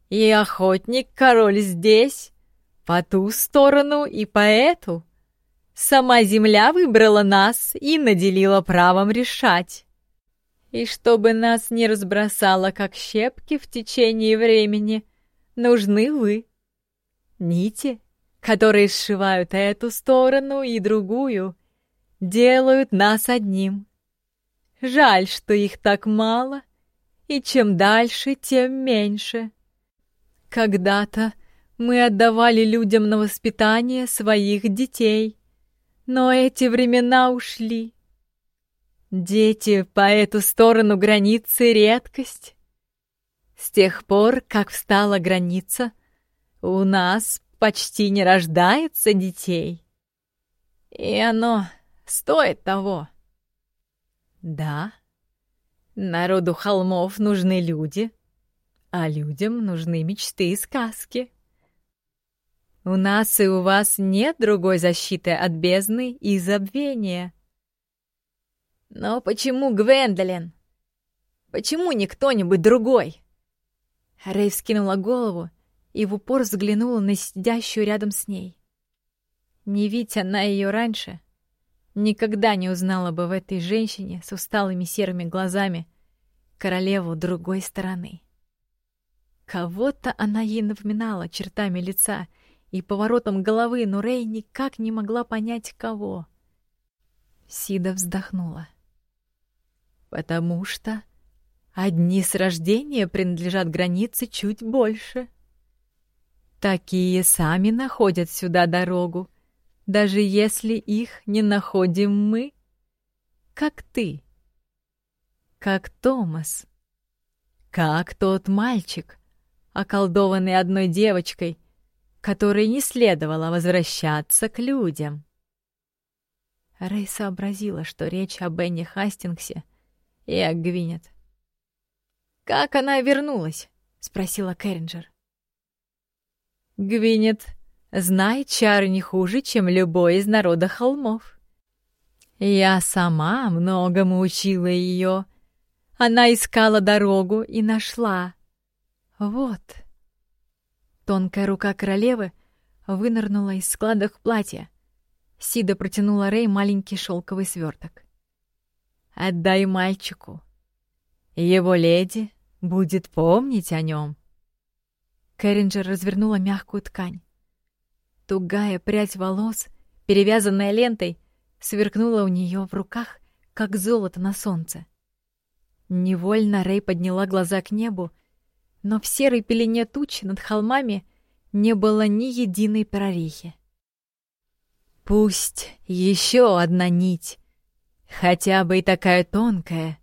и охотник-король здесь, по ту сторону и по эту». Сама земля выбрала нас и наделила правом решать. И чтобы нас не разбросало, как щепки в течение времени, нужны вы. Нити, которые сшивают эту сторону и другую, делают нас одним. Жаль, что их так мало, и чем дальше, тем меньше. Когда-то мы отдавали людям на воспитание своих детей — но эти времена ушли. Дети по эту сторону границы — редкость. С тех пор, как встала граница, у нас почти не рождается детей. И оно стоит того. Да, народу холмов нужны люди, а людям нужны мечты и сказки. У нас и у вас нет другой защиты от бездны и забвения. Но почему Гвендолин? Почему не кто-нибудь другой? Рэй вскинула голову и в упор взглянула на сидящую рядом с ней. Не видя она ее раньше, никогда не узнала бы в этой женщине с усталыми серыми глазами королеву другой стороны. Кого-то она ей напоминала чертами лица — и поворотом головы, но Рэй никак не могла понять, кого. Сида вздохнула. «Потому что одни с рождения принадлежат границе чуть больше. Такие сами находят сюда дорогу, даже если их не находим мы, как ты, как Томас, как тот мальчик, околдованный одной девочкой — которой не следовало возвращаться к людям. Рэй сообразила, что речь о Бенни Хастингсе и о Гвинет. «Как она вернулась?» — спросила Кэрринджер. «Гвинет знает чары не хуже, чем любой из народа холмов. Я сама многому учила ее. Она искала дорогу и нашла. Вот». Тонкая рука королевы вынырнула из складок платья, Сида протянула Рэй маленький шелковый сверток. «Отдай мальчику. Его леди будет помнить о нем». Кэрринджер развернула мягкую ткань. Тугая прядь волос, перевязанная лентой, сверкнула у нее в руках, как золото на солнце. Невольно Рэй подняла глаза к небу, но в серой пелене тучи над холмами не было ни единой прорехи. Пусть еще одна нить, хотя бы и такая тонкая,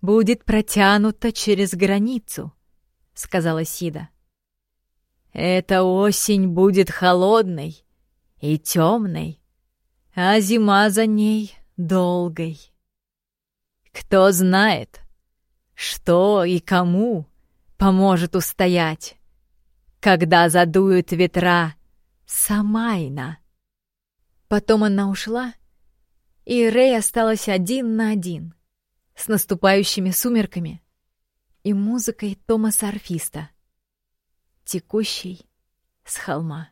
будет протянута через границу, — сказала Сида. Эта осень будет холодной и темной, а зима за ней долгой. Кто знает, что и кому поможет устоять, когда задуют ветра Самайна. Потом она ушла, и Рэй осталась один на один с наступающими сумерками и музыкой Томаса Арфиста, текущей с холма.